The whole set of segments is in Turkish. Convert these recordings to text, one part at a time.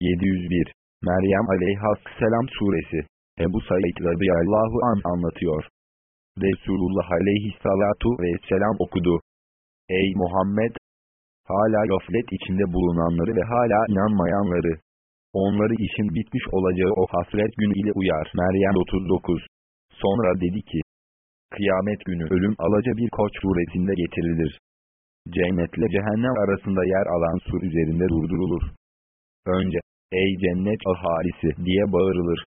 701 Meryem aleyhisselam suresi Ebu Said radıyallahu an anlatıyor. Resulullah aleyhissalatu vesselam okudu. Ey Muhammed! Hala gaflet içinde bulunanları ve hala inanmayanları. Onları işin bitmiş olacağı o hasret günü ile uyar. Meryem 39 Sonra dedi ki, Kıyamet günü ölüm alaca bir koç suretinde getirilir. Cennetle cehennem arasında yer alan sur üzerinde durdurulur. Önce, ey cennet ahalisi diye bağırılır.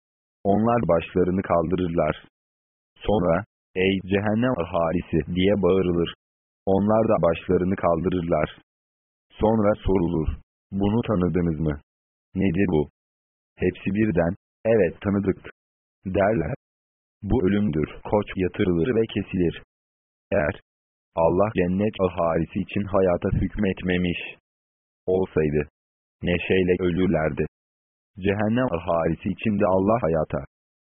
Onlar başlarını kaldırırlar. Sonra, ey cehennem ahalisi diye bağırılır. Onlar da başlarını kaldırırlar. Sonra sorulur. Bunu tanıdınız mı? Nedir bu? Hepsi birden, evet tanıdık. Derler. Bu ölümdür. Koç yatırılır ve kesilir. Eğer Allah cennet ahalisi için hayata hükmetmemiş olsaydı, neşeyle ölürlerdi. Cehennem ahalisi için de Allah hayata,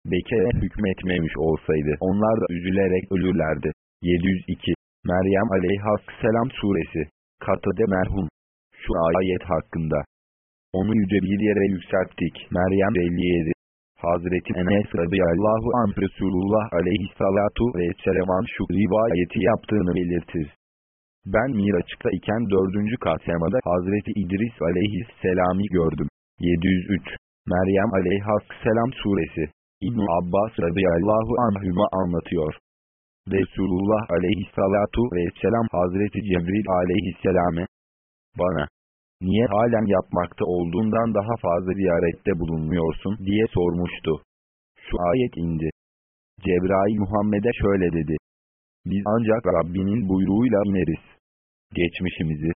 bekere hükmetmemiş olsaydı onlar da üzülerek ölürlerdi. 702 Meryem aleyhisselam suresi Katade merhum Şu ayet hakkında Onu yüce bir yere yükselttik. Meryem 57 Hazreti Enes radıyallahu anh Resulullah aleyhissalatu vesselam'ın şu rivayeti yaptığını belirtir. Ben Miraç'ta iken dördüncü kat semada Hazreti İdris aleyhisselam'ı gördüm. 703 Meryem aleyhisselam suresi İbn Abbas radıyallahu anhüma anlatıyor. Resulullah aleyhissalatu vesselam Hazreti Cebril aleyhisselam'e bana niye halen yapmakta olduğundan daha fazla ziyarette bulunmuyorsun diye sormuştu. Şu ayet indi. Cebrail Muhammed'e şöyle dedi. Biz ancak Rabbinin buyruğuyla ineriz. Geçmişimizi,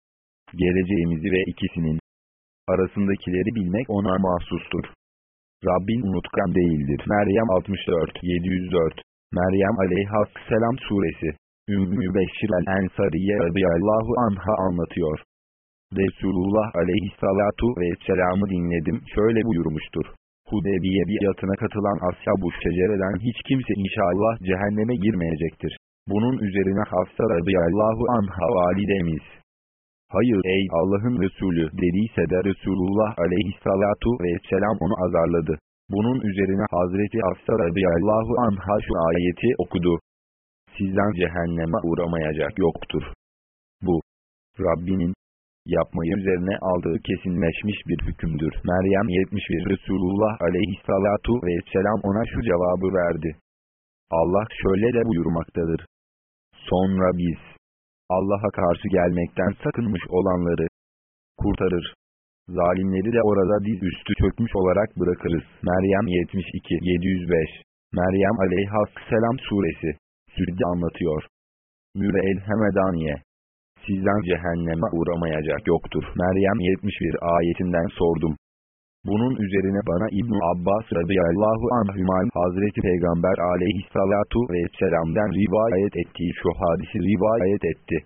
geleceğimizi ve ikisinin arasındakileri bilmek ona mahsustur. Rabbin unutkan değildir. Meryem 64 704 Meryem aleyhisselam suresi Ümmü Beşir el-Ensariye radıyallahu anha anlatıyor. Resulullah aleyhissalatu vesselam'ı dinledim şöyle buyurmuştur. Hudebiye biatına katılan ashab-ı şecereden hiç kimse inşallah cehenneme girmeyecektir. Bunun üzerine Hafsa radıyallahu anha validemiz. Hayır ey Allah'ın Resulü dediyse de Resulullah aleyhissalatu vesselam onu azarladı. Bunun üzerine Hazreti Hafsa radıyallahu anha şu ayeti okudu. Sizden cehenneme uğramayacak yoktur. Bu, Rabbinin, yapmayı üzerine aldığı kesinleşmiş bir hükümdür. Meryem 71 Resulullah aleyhissalatu vesselam ona şu cevabı verdi. Allah şöyle de buyurmaktadır. Sonra biz, Allah'a karşı gelmekten sakınmış olanları, kurtarır. Zalimleri de orada diz üstü çökmüş olarak bırakırız. Meryem 72 705 Meryem aleyhisselam suresi Südde anlatıyor. Müre'el Hemedaniye Sizden cehenneme uğramayacak yoktur. Meryem 71 ayetinden sordum. Bunun üzerine bana İbn Abbas radıyallahu anhüman Hazreti Peygamber aleyhissalatu vesselam'den rivayet ettiği şu hadisi rivayet etti.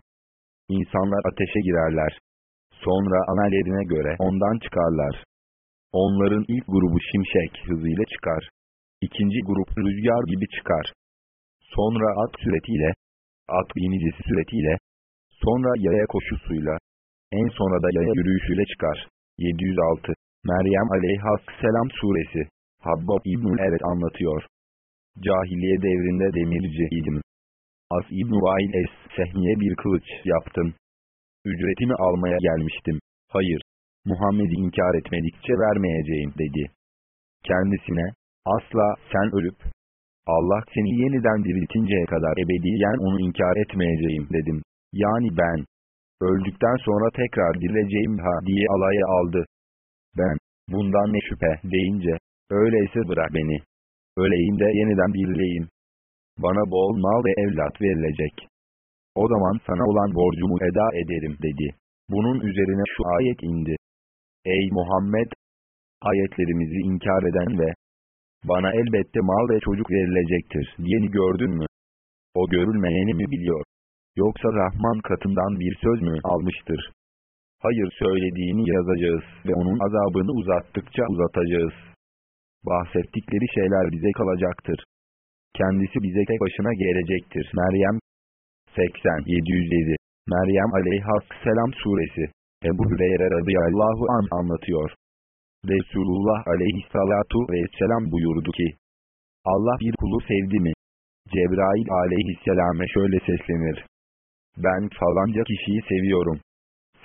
İnsanlar ateşe girerler. Sonra amellerine göre ondan çıkarlar. Onların ilk grubu şimşek hızıyla çıkar. İkinci grup rüzgar gibi çıkar. Sonra at süretiyle, at binicisi süretiyle, sonra yaya koşusuyla, en sonra da yaya yürüyüşüyle çıkar. 706 Meryem aleyhisselam suresi Habbab İbnül Evet anlatıyor. Cahiliye devrinde demirci idim. As İbn-i Vail Es-Sehmiye bir kılıç yaptım. Ücretimi almaya gelmiştim. Hayır, Muhammed'i inkar etmedikçe vermeyeceğim dedi. Kendisine, asla sen ölüp, Allah seni yeniden diriltinceye kadar ebediyen onu inkar etmeyeceğim dedim. Yani ben, öldükten sonra tekrar dirileceğim ha diye alaya aldı. Ben, bundan ne şüphe deyince, öyleyse bırak beni. Öleyim de yeniden dirileyim. Bana bol mal ve evlat verilecek. O zaman sana olan borcumu eda ederim dedi. Bunun üzerine şu ayet indi. Ey Muhammed! Ayetlerimizi inkar eden ve bana elbette mal ve çocuk verilecektir diyeni gördün mü? O görülmeyeni mi biliyor? Yoksa Rahman katından bir söz mü almıştır? Hayır söylediğini yazacağız ve onun azabını uzattıkça uzatacağız. Bahsettikleri şeyler bize kalacaktır. Kendisi bize tek başına gelecektir. Meryem 80 707 Meryem aleyhisselam suresi Ebu Hüreyre radıyallahu an anlatıyor. Resulullah aleyhissalatu vesselam buyurdu ki, Allah bir kulu sevdi mi? Cebrail aleyhisselame şöyle seslenir. Ben falanca kişiyi seviyorum.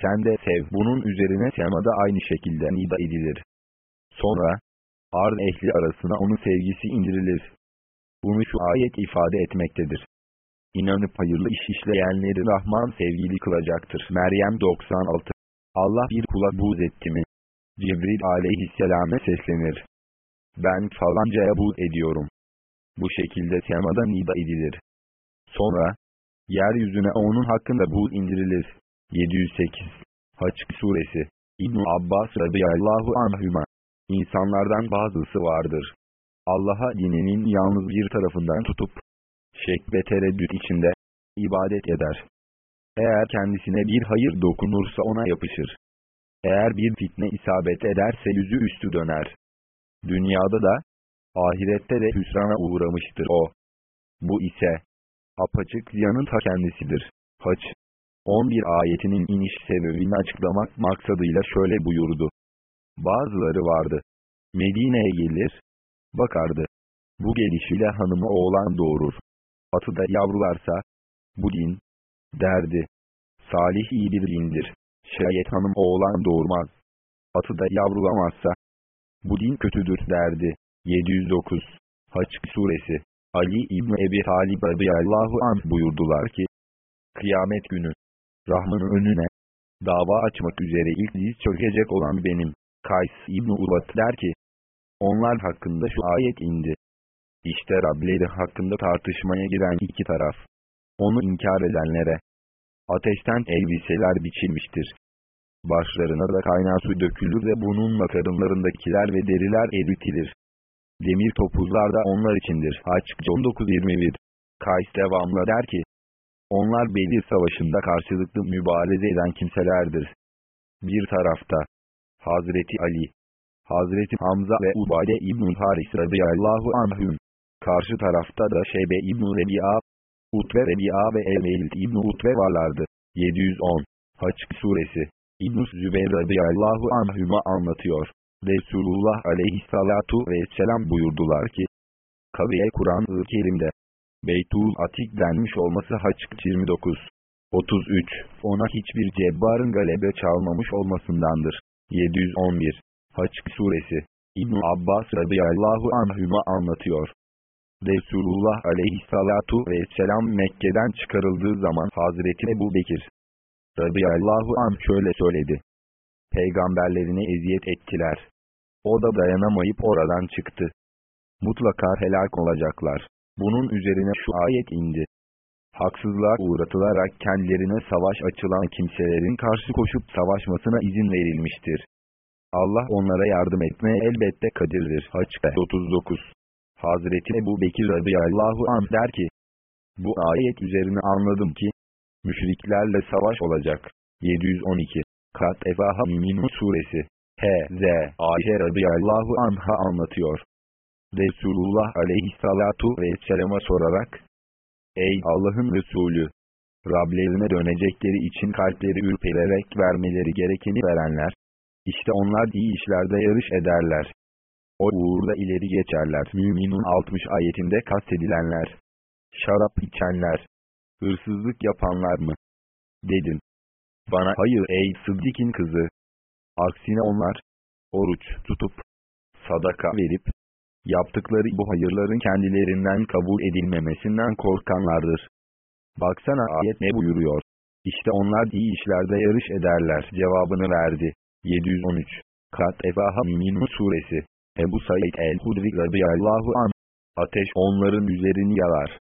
Sen de sev. Bunun üzerine semada aynı şekilde nida edilir. Sonra, arz ehli arasına onun sevgisi indirilir. Bunu şu ayet ifade etmektedir. İnanıp hayırlı iş işleyenleri Rahman sevgili kılacaktır. Meryem 96 Allah bir kula buğz etti mi? Cibril aleyhisselame seslenir. Ben falancaya buğz ediyorum. Bu şekilde semada nida edilir. Sonra, yeryüzüne onun hakkında buğz indirilir. 708 Haç Suresi ibn Abbas radıyallahu anhüma İnsanlardan bazısı vardır. Allah'a dininin yalnız bir tarafından tutup, şek ve tereddüt içinde, ibadet eder. Eğer kendisine bir hayır dokunursa ona yapışır. Eğer bir fitne isabet ederse yüzü üstü döner. Dünyada da, ahirette de hüsrana uğramıştır o. Bu ise, apaçık ziyanın ta kendisidir. Haç 11 ayetinin iniş sebebini açıklamak maksadıyla şöyle buyurdu. Bazıları vardı. Medine'ye gelir, bakardı. Bu gelişiyle hanımı oğlan doğurur. Atı da yavrularsa, bu din, derdi. Salih iyi bir dindir. Şayet hanım oğlan doğurmaz. Atı da yavrulamazsa, bu din kötüdür derdi. 709 Haç Suresi Ali İbni Ebi Talib radıyallahu anh buyurdular ki, Kıyamet günü, Rahman'ın önüne, dava açmak üzere ilk diz çökecek olan benim, Kays İbni Urvat der ki, onlar hakkında şu ayet indi. İşte Rableri hakkında tartışmaya giren iki taraf. Onu inkar edenlere, ateşten elbiseler biçilmiştir. Başlarına da kaynar su dökülür ve bununla karınlarındakiler ve deriler eritilir. Demir topuzlar da onlar içindir. Haç 19-21 Kays devamlı der ki, onlar Bedir Savaşı'nda karşılıklı mübareze eden kimselerdir. Bir tarafta Hazreti Ali, Hazreti Hamza ve Ubade İbn-i Haris radıyallahu anhüm. Karşı tarafta da Şeybe İbn-i Rebi'a, Utbe Rebi'a ve El-Velid İbn-i Utbe varlardı. 710 Haç Suresi İbn-i Zübeyir radıyallahu anhüma anlatıyor. Resulullah aleyhissalatu vesselam buyurdular ki, Kaviye Kur'an-ı Kerim'de, Beytul Atik denmiş olması Haç 29. 33. Ona hiçbir cebbarın galebe çalmamış olmasındandır. 711. Haç Suresi İbn Abbas radıyallahu anhüma anlatıyor. Resulullah aleyhissalatu vesselam Mekke'den çıkarıldığı zaman Hazreti Ebu Bekir radıyallahu anh şöyle söyledi. Peygamberlerine eziyet ettiler. O da dayanamayıp oradan çıktı. Mutlaka helak olacaklar. Bunun üzerine şu ayet indi. Haksızlığa uğratılarak kendilerine savaş açılan kimselerin karşı koşup savaşmasına izin verilmiştir. Allah onlara yardım etmeye elbette kadirdir. Haç 39 Hazreti Ebu Bekir radıyallahu anh der ki, bu ayet üzerine anladım ki, müşriklerle savaş olacak. 712 Kat Efaha Müminun Suresi H.Z. Ayşe radıyallahu anha anlatıyor. Resulullah aleyhissalatu vesselama sorarak, Ey Allah'ın Resulü! Rablerine dönecekleri için kalpleri ürpererek vermeleri gerekeni verenler, işte onlar iyi işlerde yarış ederler. O uğurda ileri geçerler. Müminun 60 ayetinde kastedilenler. Şarap içenler. Hırsızlık yapanlar mı? Dedim. Bana hayır ey Sıddik'in kızı. Aksine onlar, oruç tutup, sadaka verip, yaptıkları bu hayırların kendilerinden kabul edilmemesinden korkanlardır. Baksana ayet ne buyuruyor? İşte onlar iyi işlerde yarış ederler cevabını verdi. 713 Kat Efaha Müminun Suresi Ebu Said el-Hudri radıyallahu an Ateş onların üzerini yalar.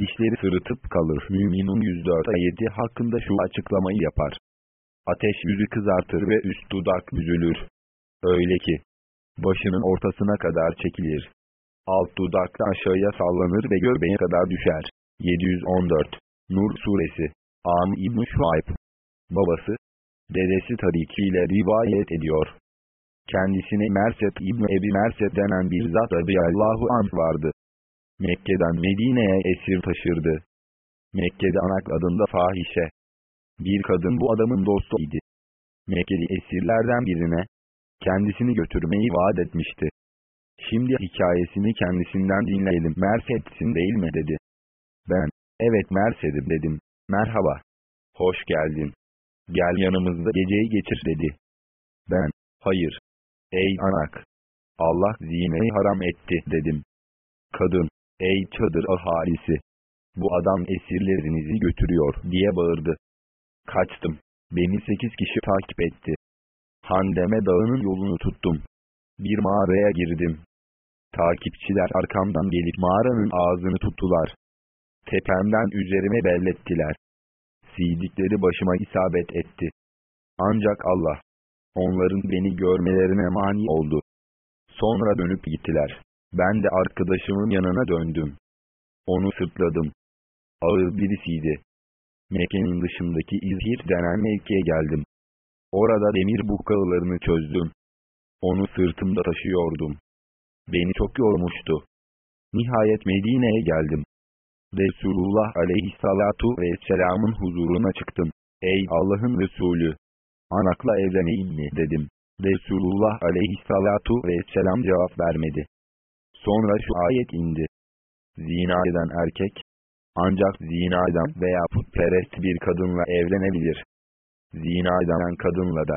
Dişleri sırıtıp kalır. Müminun 104 ayeti hakkında şu açıklamayı yapar. Ateş yüzü kızartır ve üst dudak büzülür. Öyle ki, başının ortasına kadar çekilir. Alt dudakta aşağıya sallanır ve göbeğe kadar düşer. 714 Nur Suresi Am İbn Şuayb Babası, dedesi tarikiyle rivayet ediyor. Kendisine Merset İbni Ebi Merset denen bir zat radıyallahu anh vardı. Mekke'den Medine'ye esir taşırdı. Mekke'de Anak adında fahişe. Bir kadın bu adamın dostu idi. Mekkeli esirlerden birine, Kendisini götürmeyi vaat etmişti. Şimdi hikayesini kendisinden dinleyelim. Mersetsin değil mi dedi. Ben, evet Mersed'im dedim. Merhaba. Hoş geldin. Gel yanımızda geceyi geçir dedi. Ben, hayır. Ey anak! Allah zineyi haram etti dedim. Kadın, ey çadır ahalisi! Bu adam esirlerinizi götürüyor diye bağırdı. Kaçtım. Beni sekiz kişi takip etti. Handeme dağının yolunu tuttum. Bir mağaraya girdim. Takipçiler arkamdan gelip mağaranın ağzını tuttular. Tepemden üzerime bellettiler. Sildikleri başıma isabet etti. Ancak Allah, onların beni görmelerine mani oldu. Sonra dönüp gittiler. Ben de arkadaşımın yanına döndüm. Onu sırtladım. Ağır birisiydi. Mekke'nin dışındaki İzhir denen mevkiye geldim. Orada demir bukalarını çözdüm. Onu sırtımda taşıyordum. Beni çok yormuştu. Nihayet Medine'ye geldim. Resulullah aleyhissalatu vesselamın huzuruna çıktım. Ey Allah'ın Resulü! Anakla evleneyim mi dedim. Resulullah aleyhissalatu vesselam cevap vermedi. Sonra şu ayet indi. Zina eden erkek, ancak zina eden veya putperest bir kadınla evlenebilir. Zina eden kadınla da,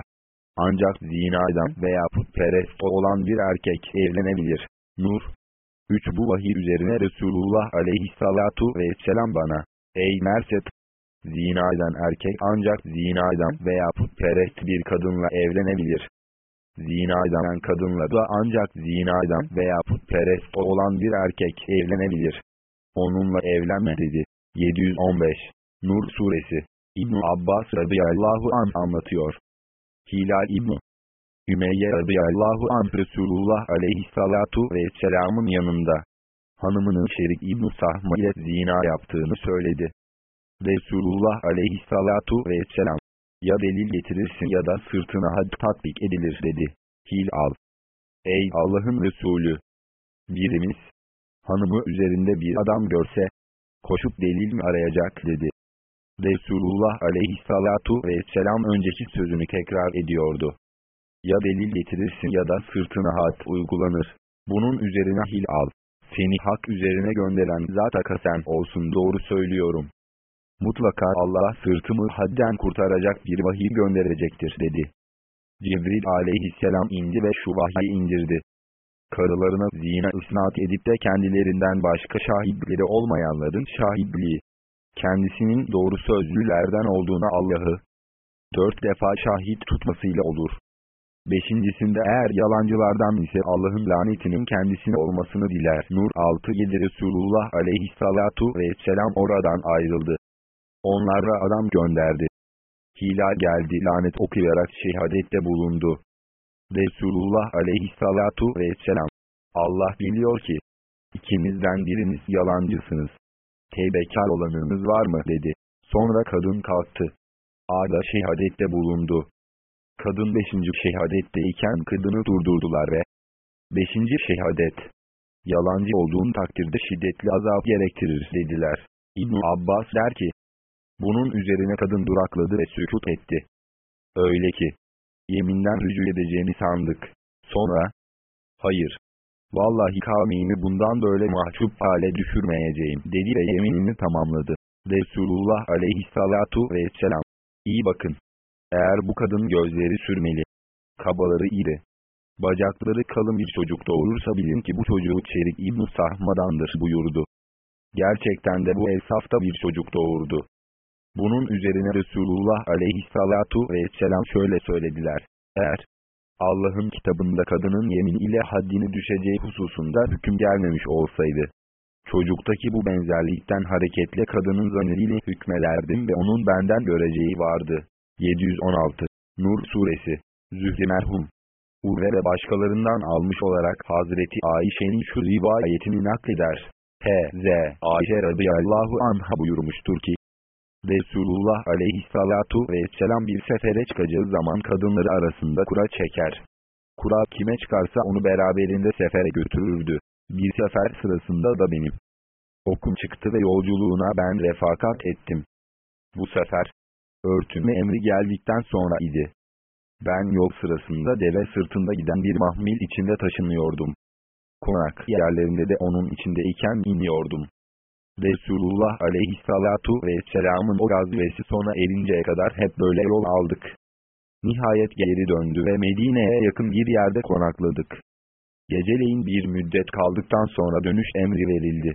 ancak zina eden veya putperest olan bir erkek evlenebilir. Nur 3 Bu vahiy üzerine Resulullah aleyhissalatu vesselam bana, Ey Merset! Zina eden erkek ancak zina eden veya putperest bir kadınla evlenebilir. Zina eden kadınla da ancak zina eden veya putperest olan bir erkek evlenebilir. Onunla evlenme dedi. 715 Nur Suresi İbn Abbas radıyallahu an anlatıyor. Hilal İbn Ümeyye radıyallahu anh Resulullah aleyhissalatu vesselamın yanında hanımının Şerik İbn Sahma ile zina yaptığını söyledi. Resulullah aleyhissalatu vesselam ya delil getirirsin ya da sırtına had tatbik edilir dedi. Hil al. Ey Allah'ın Resulü! Birimiz, hanımı üzerinde bir adam görse, koşup delil mi arayacak dedi. Resulullah aleyhissalatu vesselam önceki sözünü tekrar ediyordu. Ya delil getirirsin ya da sırtına hat uygulanır. Bunun üzerine hil al. Seni hak üzerine gönderen zata kasen olsun doğru söylüyorum. Mutlaka Allah sırtımı hadden kurtaracak bir vahiy gönderecektir dedi. Cibril aleyhisselam indi ve şu vahyi indirdi. Karılarına zina ısnat edip de kendilerinden başka şahitleri olmayanların şahitliği, kendisinin doğru sözlülerden olduğuna Allah'ı dört defa şahit tutmasıyla olur. Beşincisinde eğer yalancılardan ise Allah'ın lanetinin kendisine olmasını diler. Nur 6-7 Resulullah aleyhissalatu vesselam oradan ayrıldı. Onlara adam gönderdi. Hilal geldi lanet okuyarak şehadette bulundu. Resulullah aleyhissalatu vesselam. Allah biliyor ki, ikinizden biriniz yalancısınız. Tevbekar olanınız var mı dedi. Sonra kadın kalktı. Ağda şehadette bulundu. Kadın beşinci şehadetteyken kadını durdurdular ve beşinci şehadet yalancı olduğun takdirde şiddetli azap gerektirir dediler. ibn Abbas der ki, bunun üzerine kadın durakladı ve sükut etti. Öyle ki, yeminden rücu edeceğini sandık. Sonra, hayır, vallahi kavmimi bundan böyle mahcup hale düşürmeyeceğim dedi ve yeminini tamamladı. Resulullah aleyhissalatu vesselam, iyi bakın, eğer bu kadın gözleri sürmeli, kabaları iri, bacakları kalın bir çocuk doğurursa bilin ki bu çocuğu Çerik İbn Sahmadandır buyurdu. Gerçekten de bu esafta bir çocuk doğurdu. Bunun üzerine Resulullah aleyhissalatu vesselam şöyle söylediler. Eğer Allah'ın kitabında kadının yemin ile haddini düşeceği hususunda hüküm gelmemiş olsaydı, çocuktaki bu benzerlikten hareketle kadının zaneriyle hükmederdim ve onun benden göreceği vardı. 716 Nur Suresi Zühri Merhum Urve ve başkalarından almış olarak Hazreti Ayşe'nin şu rivayetini nakleder. H.Z. Ayşe radıyallahu anha buyurmuştur ki, Resulullah aleyhissalatu vesselam bir sefere çıkacağı zaman kadınları arasında kura çeker. Kura kime çıkarsa onu beraberinde sefere götürürdü. Bir sefer sırasında da benim. Okum çıktı ve yolculuğuna ben refakat ettim. Bu sefer, örtünme emri geldikten sonra idi. Ben yol sırasında deve sırtında giden bir mahmil içinde taşınıyordum. Konak yerlerinde de onun içindeyken iniyordum. Resulullah aleyhissalatu vesselamın o gazvesi sona erinceye kadar hep böyle yol aldık. Nihayet geri döndü ve Medine'ye yakın bir yerde konakladık. Geceleyin bir müddet kaldıktan sonra dönüş emri verildi.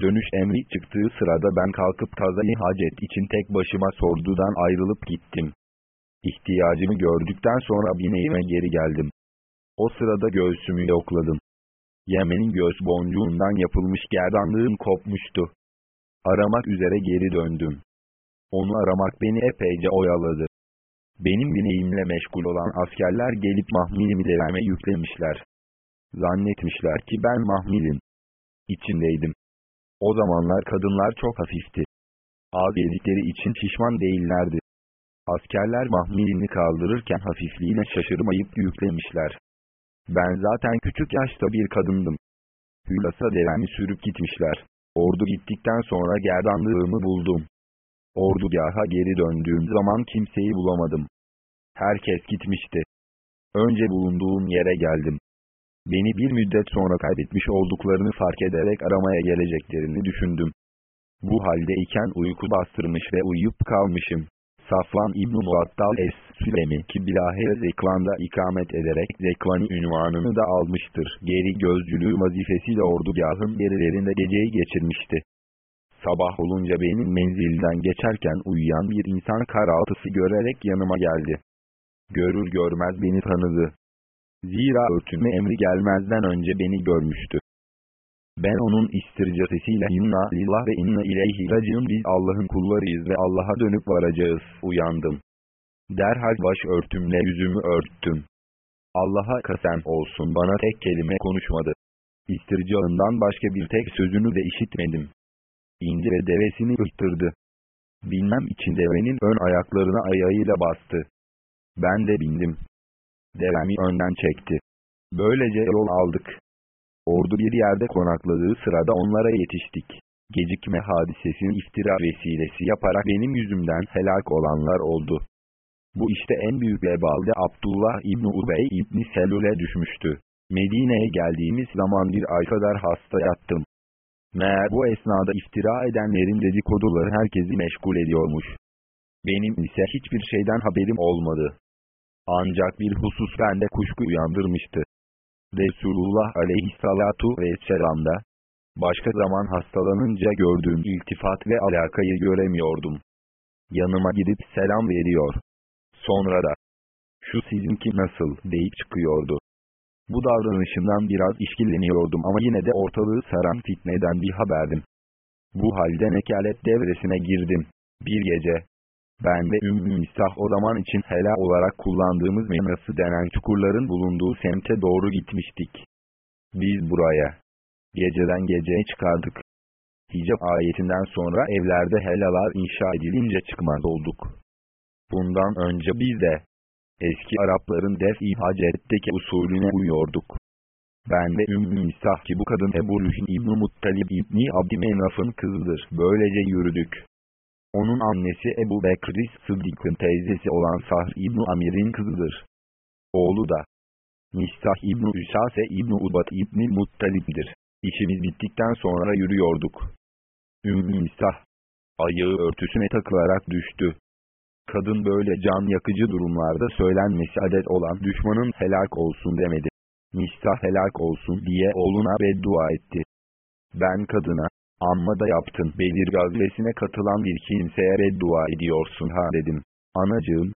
Dönüş emri çıktığı sırada ben kalkıp kazayı hacet için tek başıma sordudan ayrılıp gittim. İhtiyacımı gördükten sonra bineğime geri geldim. O sırada göğsümü yokladım. Yemen'in göğüs boncuğundan yapılmış gerdanlığım kopmuştu. Aramak üzere geri döndüm. Onu aramak beni epeyce oyaladı. Benim bineğimle meşgul olan askerler gelip mahmilimi deveme yüklemişler. Zannetmişler ki ben mahmilin içindeydim. O zamanlar kadınlar çok hafifti. Az yedikleri için şişman değillerdi. Askerler mahmilini kaldırırken hafifliğine şaşırmayıp yüklemişler. Ben zaten küçük yaşta bir kadındım. Hülasa devemi sürüp gitmişler. Ordu gittikten sonra gerdanlığımı buldum. Ordugaha geri döndüğüm zaman kimseyi bulamadım. Herkes gitmişti. Önce bulunduğum yere geldim. Beni bir müddet sonra kaybetmiş olduklarını fark ederek aramaya geleceklerini düşündüm. Bu haldeyken uyku bastırmış ve uyuyup kalmışım. Safvan İbn-i Muattal Es-Sülemi ki bilahare Zekvan'da ikamet ederek Zekvani ünvanını da almıştır. Geri gözcülüğü vazifesiyle ordugahın gerilerinde geceyi geçirmişti. Sabah olunca benim menzilden geçerken uyuyan bir insan karaltısı görerek yanıma geldi. Görür görmez beni tanıdı. Zira örtünme emri gelmezden önce beni görmüştü. Ben onun istircasesiyle inna lillah ve inna ileyhi racim biz Allah'ın kullarıyız ve Allah'a dönüp varacağız uyandım. Derhal baş örtümle yüzümü örttüm. Allah'a kasem olsun bana tek kelime konuşmadı. İstircağından başka bir tek sözünü de işitmedim. İndi ve devesini ıhtırdı. Bilmem için devenin ön ayaklarına ayağıyla bastı. Ben de bindim. Devemi önden çekti. Böylece yol aldık. Ordu bir yerde konakladığı sırada onlara yetiştik. Gecikme hadisesinin iftira vesilesi yaparak benim yüzümden helak olanlar oldu. Bu işte en büyük vebalde Abdullah İbni Ubey İbni Selül'e düşmüştü. Medine'ye geldiğimiz zaman bir ay kadar hasta yattım. Meğer bu esnada iftira edenlerin dedikoduları herkesi meşgul ediyormuş. Benim ise hiçbir şeyden haberim olmadı. Ancak bir husus bende kuşku uyandırmıştı. Resulullah aleyhissalatu vesselam'da, başka zaman hastalanınca gördüğüm iltifat ve alakayı göremiyordum. Yanıma gidip selam veriyor. Sonra da, şu sizinki nasıl deyip çıkıyordu. Bu davranışından biraz işkilleniyordum ama yine de ortalığı saran fitneden bir haberdim. Bu halde nekalet devresine girdim. Bir gece, ben ve Ümmü Misah o zaman için hela olarak kullandığımız menası denen çukurların bulunduğu semte doğru gitmiştik. Biz buraya geceden geceye çıkardık. Hicab ayetinden sonra evlerde helalar inşa edilince çıkmaz olduk. Bundan önce biz de eski Arapların def-i hacetteki usulüne uyuyorduk. Ben ve Ümmü Misah ki bu kadın Ebu Lühin İbn-i Muttalib İbni Abdümenaf'ın kızıdır. Böylece yürüdük. Onun annesi Ebu Bekri Sıddık'ın teyzesi olan Sahr İbni Amir'in kızıdır. Oğlu da Mistah İbni Üsase İbni Ubat İbni Muttalib'dir. İşimiz bittikten sonra yürüyorduk. Ümmü Mistah ayağı örtüsüne takılarak düştü. Kadın böyle can yakıcı durumlarda söylenmesi adet olan düşmanın helak olsun demedi. Mistah helak olsun diye oğluna beddua etti. Ben kadına, Amma da yaptın Bedir gazvesine katılan bir kimseye beddua ediyorsun ha dedim. Anacığım.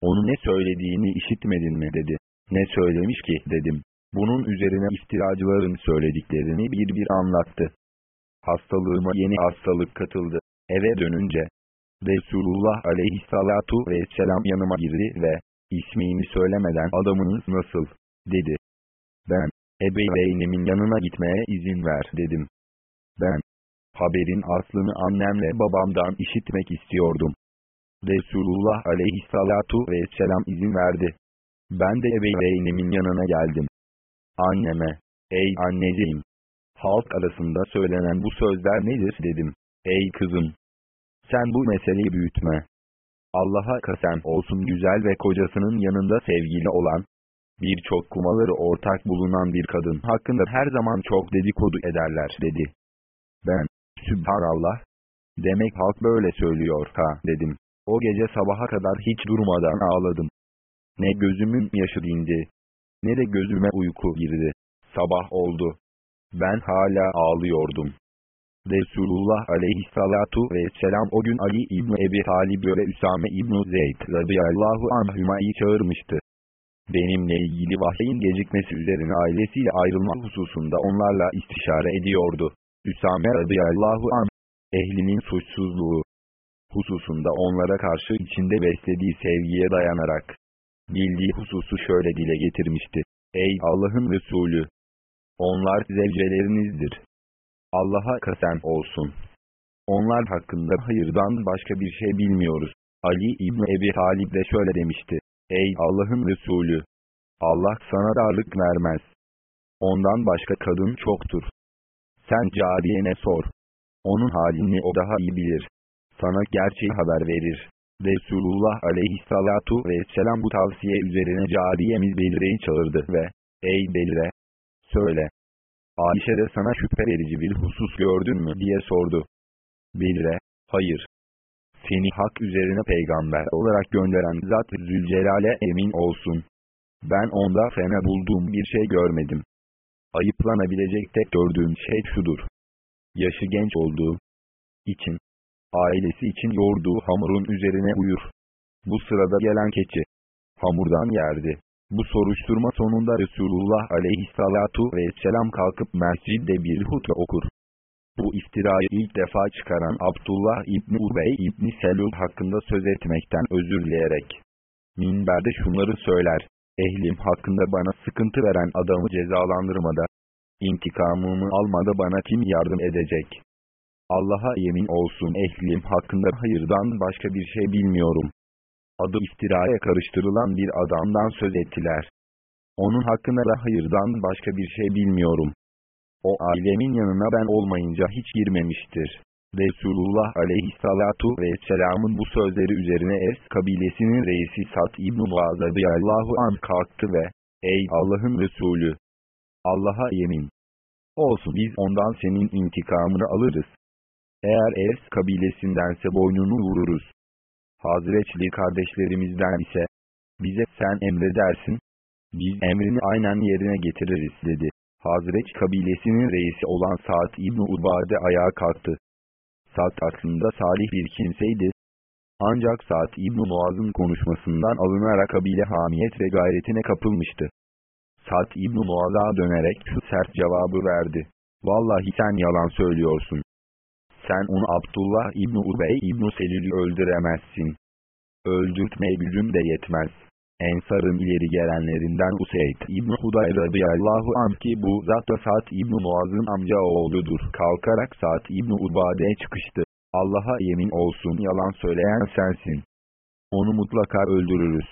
Onu ne söylediğini işitmedin mi dedi. Ne söylemiş ki dedim. Bunun üzerine iftiracıların söylediklerini bir bir anlattı. Hastalığıma yeni hastalık katıldı. Eve dönünce Resulullah aleyhissalatu vesselam yanıma girdi ve ismini söylemeden adamınız nasıl dedi. Ben ebeveynimin yanına gitmeye izin ver dedim. Ben, haberin aslını annemle babamdan işitmek istiyordum. Resulullah aleyhissalatu vesselam izin verdi. Ben de ebeveynimin yanına geldim. Anneme, ey anneciğim, halk arasında söylenen bu sözler nedir dedim. Ey kızım, sen bu meseleyi büyütme. Allah'a kasem olsun güzel ve kocasının yanında sevgili olan, birçok kumaları ortak bulunan bir kadın hakkında her zaman çok dedikodu ederler dedi. Ben, Sübhanallah, demek halk böyle söylüyor ha dedim. O gece sabaha kadar hiç durmadan ağladım. Ne gözümün yaşı dindi, ne de gözüme uyku girdi. Sabah oldu. Ben hala ağlıyordum. Resulullah aleyhissalatu vesselam o gün Ali İbni Ebi Talib ve Üsame İbni Zeyd radıyallahu anhümayı çağırmıştı. Benimle ilgili vahyin gecikmesi üzerine ailesiyle ayrılma hususunda onlarla istişare ediyordu. Üsame radıyallahu anh, ehlinin suçsuzluğu hususunda onlara karşı içinde beslediği sevgiye dayanarak, bildiği hususu şöyle dile getirmişti. Ey Allah'ın Resulü! Onlar zevcelerinizdir. Allah'a kasem olsun. Onlar hakkında hayırdan başka bir şey bilmiyoruz. Ali İbni Ebi Talib de şöyle demişti. Ey Allah'ın Resulü! Allah sana darlık vermez. Ondan başka kadın çoktur. Sen cariyene sor. Onun halini o daha iyi bilir. Sana gerçeği haber verir. Resulullah aleyhissalatu vesselam bu tavsiye üzerine cariyemiz Belire'yi çağırdı ve, Ey Belire! Söyle. Ayşe de sana şüphe verici bir husus gördün mü diye sordu. Belire, hayır. Seni hak üzerine peygamber olarak gönderen Zat Zülcelal'e emin olsun. Ben onda fena bulduğum bir şey görmedim. Ayıplanabilecek tek gördüğüm şey şudur. Yaşı genç olduğu için, ailesi için yoğurduğu hamurun üzerine uyur. Bu sırada gelen keçi, hamurdan yerdi. Bu soruşturma sonunda Resulullah aleyhissalatu vesselam kalkıp mescidde bir hutbe okur. Bu iftirayı ilk defa çıkaran Abdullah İbni Ubey İbni Selul hakkında söz etmekten özür dileyerek. Minberde şunları söyler. Ehlim hakkında bana sıkıntı veren adamı cezalandırmada, intikamımı almada bana kim yardım edecek? Allah'a yemin olsun ehlim hakkında hayırdan başka bir şey bilmiyorum. Adı iftiraya karıştırılan bir adamdan söz ettiler. Onun hakkında da hayırdan başka bir şey bilmiyorum. O ailemin yanına ben olmayınca hiç girmemiştir. Resulullah aleyhissalatu vesselamın bu sözleri üzerine Es kabilesinin reisi Sat İbn-i Muaz radıyallahu anh kalktı ve, Ey Allah'ın Resulü! Allah'a yemin! Olsun biz ondan senin intikamını alırız. Eğer Es kabilesindense boynunu vururuz. Hazreçli kardeşlerimizden ise, bize sen emredersin, biz emrini aynen yerine getiririz dedi. Hazreç kabilesinin reisi olan Sa'd İbni Ubade ayağa kalktı. Sa'd aslında salih bir kimseydi. Ancak Sa'd İbni Muaz'ın konuşmasından alınarak kabile hamiyet ve gayretine kapılmıştı. Sa'd İbni Muaz'a dönerek şu sert cevabı verdi. Vallahi sen yalan söylüyorsun. Sen onu Abdullah İbni Ubey İbni Selül'ü öldüremezsin. Öldürtmeye gücün de yetmez. Ensar'ın ileri gelenlerinden Useyd İbni Huday radıyallahu anh ki bu zat da Sa'd İbni Muaz'ın amca oğludur. Kalkarak Sa'd İbni Ubade'ye çıkıştı. Allah'a yemin olsun yalan söyleyen sensin. Onu mutlaka öldürürüz.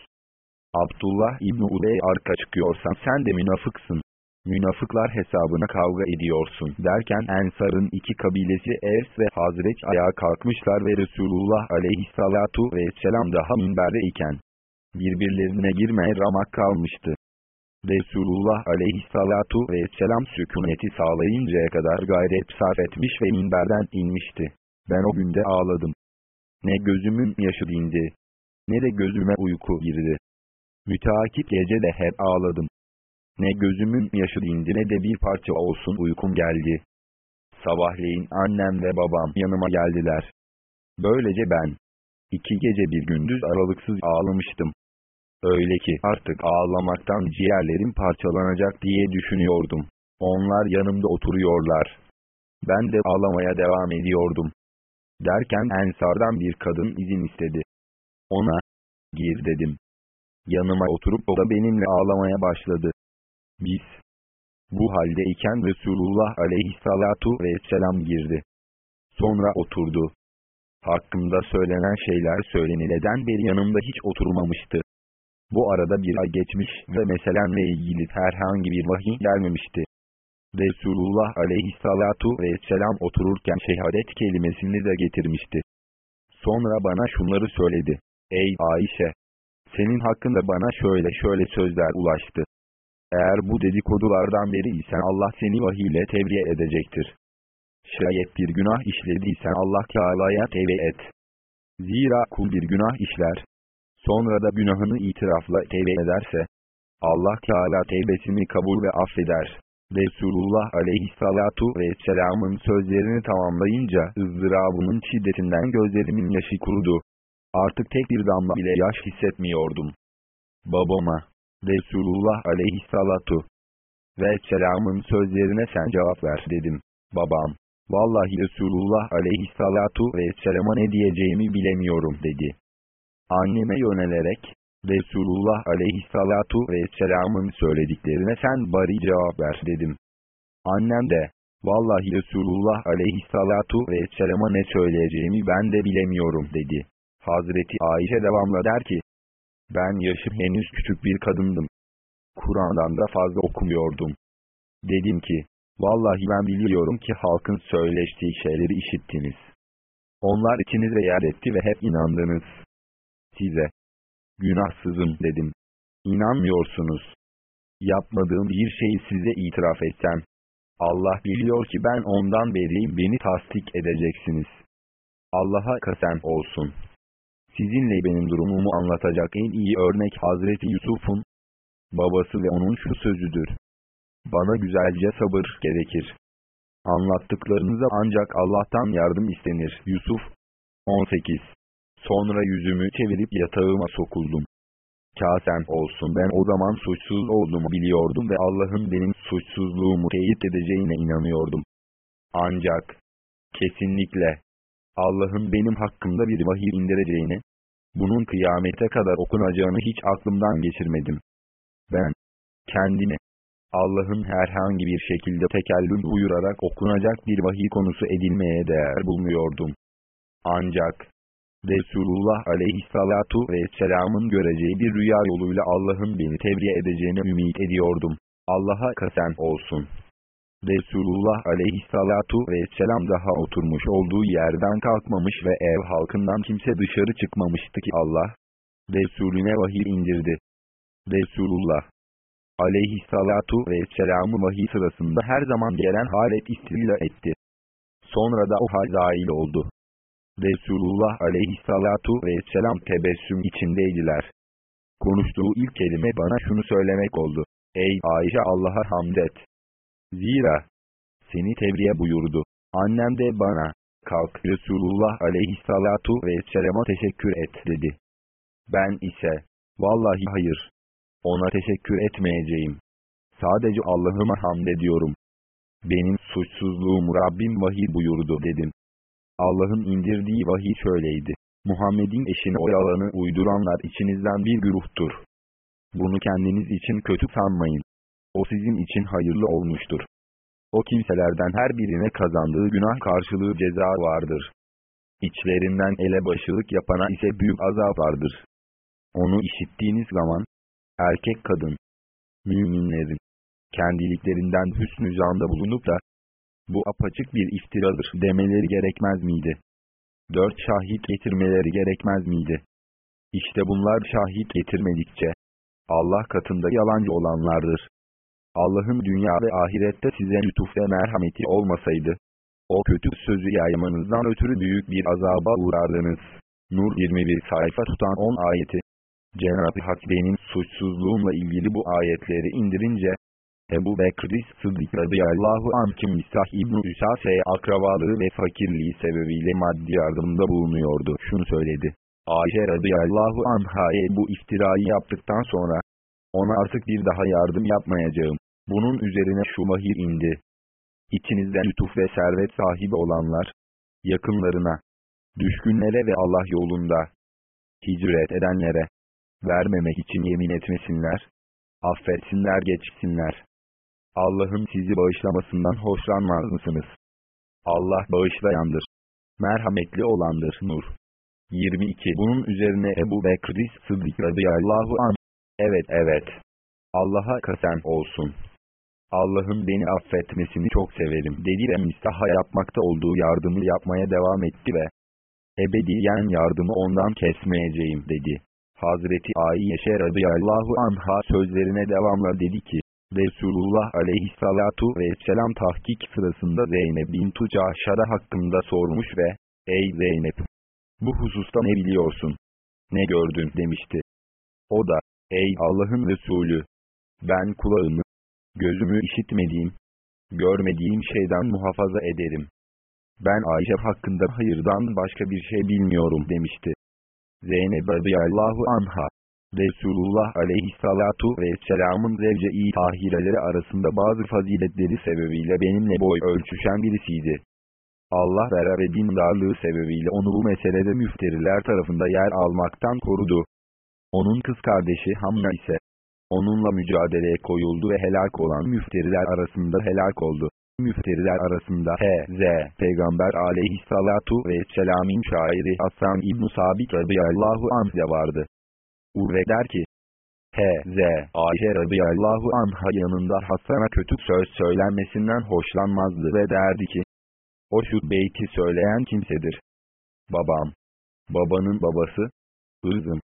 Abdullah İbni Ubey arka çıkıyorsan sen de münafıksın. Münafıklar hesabına kavga ediyorsun derken Ensar'ın iki kabilesi Evs ve Hazreç ayağa kalkmışlar ve Resulullah aleyhissalatu vesselam daha minberde iken birbirlerine girmeye ramak kalmıştı. Resulullah aleyhissalatu vesselam sükuneti sağlayıncaya kadar gayret sarf etmiş ve minberden inmişti. Ben o günde ağladım. Ne gözümün yaşı dindi, ne de gözüme uyku girdi. Müteakip gece de hep ağladım. Ne gözümün yaşı dindi ne de bir parça olsun uykum geldi. Sabahleyin annem ve babam yanıma geldiler. Böylece ben, iki gece bir gündüz aralıksız ağlamıştım. Öyle ki artık ağlamaktan ciğerlerim parçalanacak diye düşünüyordum. Onlar yanımda oturuyorlar. Ben de ağlamaya devam ediyordum. Derken Ensardan bir kadın izin istedi. Ona, gir dedim. Yanıma oturup o da benimle ağlamaya başladı. Biz, bu halde iken Resulullah aleyhissalatu vesselam girdi. Sonra oturdu. Hakkımda söylenen şeyler söylenileden beri yanımda hiç oturmamıştı. Bu arada bir ay geçmiş ve meselemle ilgili herhangi bir vahiy gelmemişti. Resulullah aleyhissalatu vesselam otururken şehadet kelimesini de getirmişti. Sonra bana şunları söyledi. Ey Ayşe! Senin hakkında bana şöyle şöyle sözler ulaştı. Eğer bu dedikodulardan beri isen Allah seni vahiy ile tebriğ edecektir. Şayet bir günah işlediysen Allah Teala'ya tevbe et. Zira kul bir günah işler. Sonra da günahını itirafla tevbe ederse, Allah Teala tevbesini kabul ve affeder. Resulullah aleyhissalatu vesselamın sözlerini tamamlayınca ızdırabının şiddetinden gözlerimin yaşı kurudu. Artık tek bir damla bile yaş hissetmiyordum. Babama, Resulullah aleyhissalatu vesselamın sözlerine sen cevap ver dedim. Babam, vallahi Resulullah aleyhissalatu vesselama ne diyeceğimi bilemiyorum dedi. Anneme yönelerek, Resulullah aleyhissalatu vesselamın söylediklerine sen bari cevap ver dedim. Annem de, vallahi Resulullah aleyhissalatu vesselama ne söyleyeceğimi ben de bilemiyorum dedi. Hazreti Ayşe devamla der ki, ben yaşım henüz küçük bir kadındım. Kur'an'dan da fazla okumuyordum. Dedim ki, vallahi ben biliyorum ki halkın söyleştiği şeyleri işittiniz. Onlar içinize yer etti ve hep inandınız. Size, günahsızım dedim. İnanmıyorsunuz. Yapmadığım bir şeyi size itiraf etsem, Allah biliyor ki ben ondan beriyim beni tasdik edeceksiniz. Allah'a kasem olsun. Sizinle benim durumumu anlatacak en iyi örnek Hazreti Yusuf'un babası ve onun şu sözüdür. Bana güzelce sabır gerekir. Anlattıklarınıza ancak Allah'tan yardım istenir. Yusuf 18 Sonra yüzümü çevirip yatağıma sokuldum. Kasem olsun ben o zaman suçsuz olduğumu biliyordum ve Allah'ın benim suçsuzluğumu teyit edeceğine inanıyordum. Ancak, kesinlikle, Allah'ın benim hakkımda bir vahiy indireceğini, bunun kıyamete kadar okunacağını hiç aklımdan geçirmedim. Ben, kendimi, Allah'ın herhangi bir şekilde tekellüm buyurarak okunacak bir vahiy konusu edilmeye değer bulmuyordum. Ancak, Resulullah aleyhissalatu vesselamın göreceği bir rüya yoluyla Allah'ın beni tebriğ edeceğini ümit ediyordum. Allah'a kasem olsun. Resulullah aleyhissalatu vesselam daha oturmuş olduğu yerden kalkmamış ve ev halkından kimse dışarı çıkmamıştı ki Allah, Resulüne vahiy indirdi. Resulullah aleyhissalatu vesselamı vahiy sırasında her zaman gelen halet istila etti. Sonra da o hal zahil oldu. Resulullah aleyhissalatu vesselam tebessüm içindeydiler. Konuştuğu ilk kelime bana şunu söylemek oldu. Ey Ayşe Allah'a hamd et. Zira seni tebriğe buyurdu. Annem de bana, kalk Resulullah aleyhissalatu vesselama teşekkür et dedi. Ben ise, vallahi hayır, ona teşekkür etmeyeceğim. Sadece Allah'ıma hamd ediyorum. Benim suçsuzluğum Rabbim vahiy buyurdu dedim. Allah'ın indirdiği vahiy şöyleydi. Muhammed'in eşini oyalanı uyduranlar içinizden bir güruhtur. Bunu kendiniz için kötü sanmayın. O sizin için hayırlı olmuştur. O kimselerden her birine kazandığı günah karşılığı ceza vardır. İçlerinden elebaşılık yapana ise büyük azap vardır. Onu işittiğiniz zaman, erkek kadın, müminlerin, kendiliklerinden hüsnü zanda bulunup da, bu apaçık bir iftiradır demeleri gerekmez miydi? Dört şahit getirmeleri gerekmez miydi? İşte bunlar şahit getirmedikçe, Allah katında yalancı olanlardır. Allah'ın dünya ve ahirette size lütuf ve merhameti olmasaydı, o kötü sözü yaymanızdan ötürü büyük bir azaba uğrardınız. Nur 21 sayfa tutan 10 ayeti. Cenab-ı Hak benim suçsuzluğumla ilgili bu ayetleri indirince, Ebu Bekri Sıddık radıyallahu anh kim Misah İbn-i Üsase'ye akrabalığı ve fakirliği sebebiyle maddi yardımda bulunuyordu. Şunu söyledi. Ayşe radıyallahu anha'ya bu iftirayı yaptıktan sonra, ona artık bir daha yardım yapmayacağım. Bunun üzerine şu mahir indi. İçinizden lütuf ve servet sahibi olanlar, yakınlarına, düşkünlere ve Allah yolunda, hicret edenlere, vermemek için yemin etmesinler, affetsinler geçsinler. Allah'ın sizi bağışlamasından hoşlanmaz mısınız? Allah bağışlayandır. Merhametli olandır Nur. 22 Bunun üzerine Ebu Bekri Sıddık radıyallahu anh, evet evet, Allah'a kasem olsun. Allah'ın beni affetmesini çok severim dedi ve mistaha yapmakta olduğu yardımı yapmaya devam etti ve Ebediyen yardımı ondan kesmeyeceğim dedi. Hazreti Ayşe radıyallahu anha sözlerine devamla dedi ki, Resulullah aleyhissalatu vesselam tahkik sırasında Zeynep bintu Caşara hakkında sormuş ve, Ey Zeynep! Bu hususta ne biliyorsun? Ne gördün demişti. O da, Ey Allah'ın Resulü! Ben kulağımı, gözümü işitmediğim, görmediğim şeyden muhafaza ederim. Ben Ayşe hakkında hayırdan başka bir şey bilmiyorum demişti. Zeynep radıyallahu anha, Resulullah aleyhissalatu vesselamın zevce-i tahireleri arasında bazı faziletleri sebebiyle benimle boy ölçüşen birisiydi. Allah vera ve dindarlığı sebebiyle onu bu meselede müfteriler tarafında yer almaktan korudu. Onun kız kardeşi Hamna ise, onunla mücadeleye koyuldu ve helak olan müfteriler arasında helak oldu. Müfteriler arasında H.Z. Peygamber aleyhissalatu vesselam'in şairi Hasan İbn-i Sabit radıyallahu anh vardı. Urve der ki, H.Z. Ayşe radıyallahu anha yanında Hasan'a kötü söz söylenmesinden hoşlanmazdı ve derdi ki, o şu beyti söyleyen kimsedir. Babam, babanın babası, ırzım.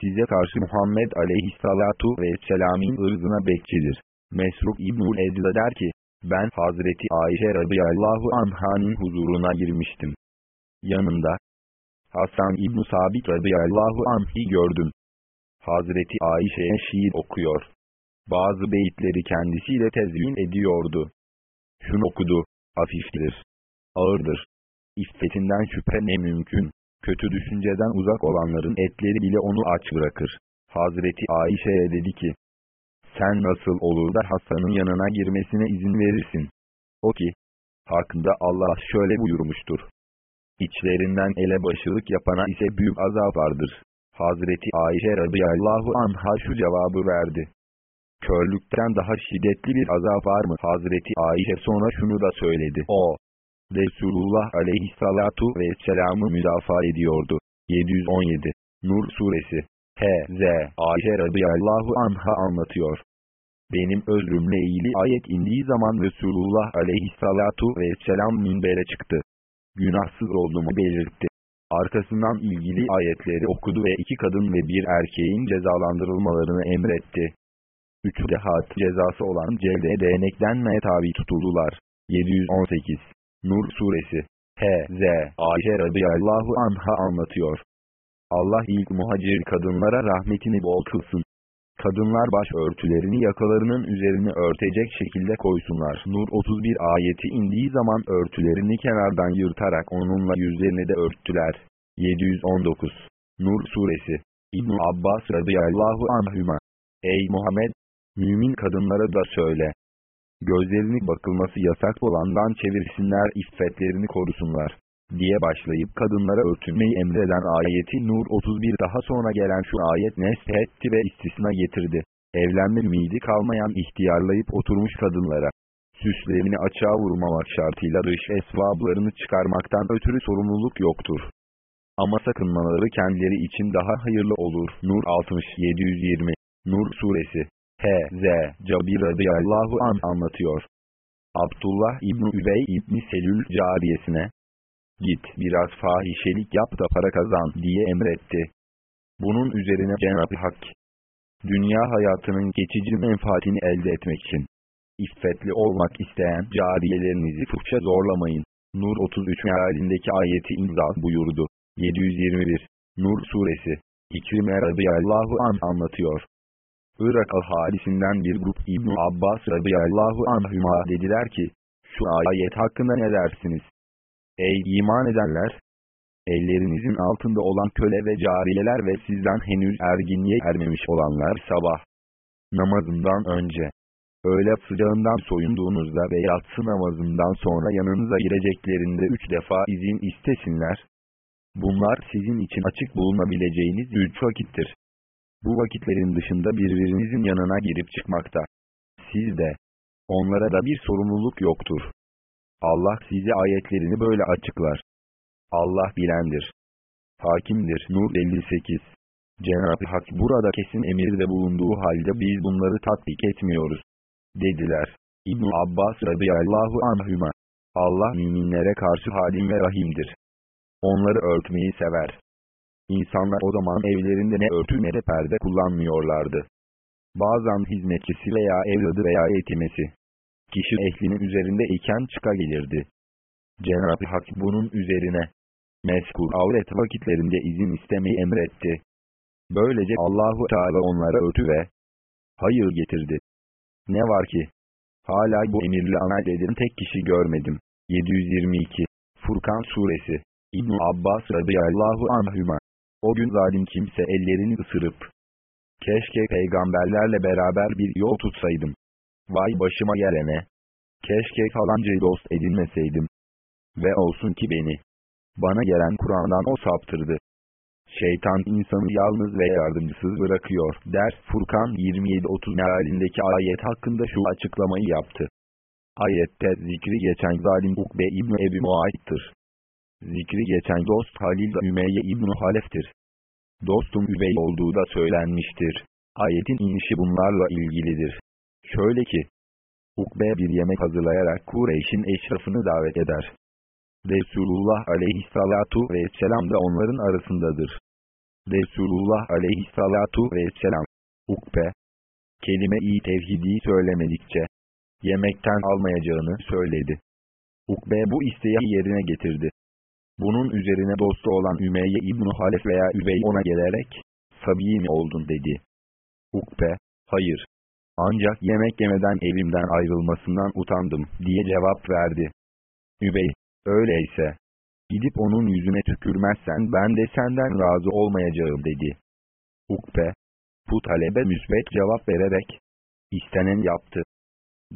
Size karşı Muhammed aleyhissalatu vesselam'in ırzına bekçidir. Mesruk İbnül Ezra der ki, ben Hazreti Ayşe radıyallahu anhanın huzuruna girmiştim. Yanında, Hasan İbn Sabit radıyallahu anh'i gördüm. Hazreti Ayşe'ye şiir okuyor. Bazı beyitleri kendisiyle tezyin ediyordu. Şunu okudu, hafiftir, ağırdır. İffetinden şüphe ne mümkün, kötü düşünceden uzak olanların etleri bile onu aç bırakır. Hazreti Ayşe'ye dedi ki, sen nasıl olur da Hasan'ın yanına girmesine izin verirsin? O ki, hakkında Allah şöyle buyurmuştur. İçlerinden elebaşılık yapana ise büyük azap vardır. Hazreti Ayşe radıyallahu anha şu cevabı verdi. Körlükten daha şiddetli bir azap var mı? Hazreti Ayşe sonra şunu da söyledi. O, Resulullah aleyhissalatu vesselam'ı müdafaa ediyordu. 717 Nur suresi H.Z. Ayşe radıyallahu anha anlatıyor. Benim özrümle ilgili ayet indiği zaman Resulullah aleyhissalatu vesselam minbere çıktı. Günahsız olduğumu belirtti. Arkasından ilgili ayetleri okudu ve iki kadın ve bir erkeğin cezalandırılmalarını emretti. Üçü de had cezası olan celde değneklenmeye tabi tutuldular. 718 Nur suresi H.Z. Ayşe radıyallahu anha anlatıyor. Allah ilk muhacir kadınlara rahmetini bol kılsın. Kadınlar baş örtülerini yakalarının üzerine örtecek şekilde koysunlar. Nur 31 ayeti indiği zaman örtülerini kenardan yırtarak onunla yüzlerini de örttüler. 719 Nur suresi İbn Abbas radıyallahu anhüma Ey Muhammed! Mümin kadınlara da söyle. Gözlerini bakılması yasak olandan çevirsinler iffetlerini korusunlar diye başlayıp kadınlara örtünmeyi emreden ayeti Nur 31 daha sonra gelen şu ayet neshetti ve istisna getirdi. Evlenme ümidi kalmayan ihtiyarlayıp oturmuş kadınlara, süslerini açığa vurmamak şartıyla dış esvablarını çıkarmaktan ötürü sorumluluk yoktur. Ama sakınmaları kendileri için daha hayırlı olur. Nur 60 720 Nur suresi H.Z. Cabir radıyallahu an anlatıyor. Abdullah İbni Übey İbni Selül cariyesine, git biraz fahişelik yap da para kazan diye emretti. Bunun üzerine Cenab-ı Hak, dünya hayatının geçici menfaatini elde etmek için, iffetli olmak isteyen cariyelerinizi fuhşa zorlamayın. Nur 33 mealindeki ayeti imza buyurdu. 721 Nur suresi İkrime radıyallahu an anlatıyor. Irak ahalisinden bir grup İbn Abbas radıyallahu anhüma dediler ki, şu ayet hakkında ne dersiniz? Ey iman edenler! Ellerinizin altında olan köle ve cariyeler ve sizden henüz erginliğe ermemiş olanlar sabah namazından önce, öğle sıcağından soyunduğunuzda ve yatsı namazından sonra yanınıza gireceklerinde üç defa izin istesinler. Bunlar sizin için açık bulunabileceğiniz üç vakittir. Bu vakitlerin dışında birbirinizin yanına girip çıkmakta. Siz de, onlara da bir sorumluluk yoktur. Allah size ayetlerini böyle açıklar. Allah bilendir. Hakimdir. Nur 58 Cenab-ı Hak burada kesin emirde bulunduğu halde biz bunları tatbik etmiyoruz. Dediler. İbn Abbas radıyallahu anhüma. Allah müminlere karşı halim ve rahimdir. Onları örtmeyi sever. İnsanlar o zaman evlerinde ne örtü ne de perde kullanmıyorlardı. Bazen hizmetçisi veya evladı veya yetimesi. Kişi ehlinin üzerinde iken çıka gelirdi. Cenab-ı Hak bunun üzerine meskur avret vakitlerinde izin istemeyi emretti. Böylece Allahu Teala onlara örtü ve hayır getirdi. Ne var ki? Hala bu emirli amel eden tek kişi görmedim. 722 Furkan Suresi İbn Abbas radıyallahu anhüma O gün zalim kimse ellerini ısırıp Keşke peygamberlerle beraber bir yol tutsaydım. Vay başıma gelene. Keşke falancayı dost edinmeseydim. Ve olsun ki beni. Bana gelen Kur'an'dan o saptırdı. Şeytan insanı yalnız ve yardımcısız bırakıyor der. Furkan 27-30 mealindeki ayet hakkında şu açıklamayı yaptı. Ayette zikri geçen zalim Ukbe İbni Ebi Muayit'tir. Zikri geçen dost Halil Ümeyye İbni Halef'tir. Dostum üvey olduğu da söylenmiştir. Ayetin inişi bunlarla ilgilidir. Şöyle ki, Ukbe bir yemek hazırlayarak Kureyş'in eşrafını davet eder. Resulullah aleyhissalatu vesselam da onların arasındadır. Resulullah aleyhissalatu vesselam, Ukbe, kelime-i tevhidi söylemedikçe, yemekten almayacağını söyledi. Ukbe bu isteği yerine getirdi. Bunun üzerine dostu olan Ümeyye İbn Halef veya Übey ona gelerek, Sabi mi oldun dedi. Ukbe, hayır. Ancak yemek yemeden evimden ayrılmasından utandım diye cevap verdi. Übey, öyleyse, gidip onun yüzüne tükürmezsen ben de senden razı olmayacağım dedi. Ukbe, bu talebe müsbet cevap vererek, istenen yaptı.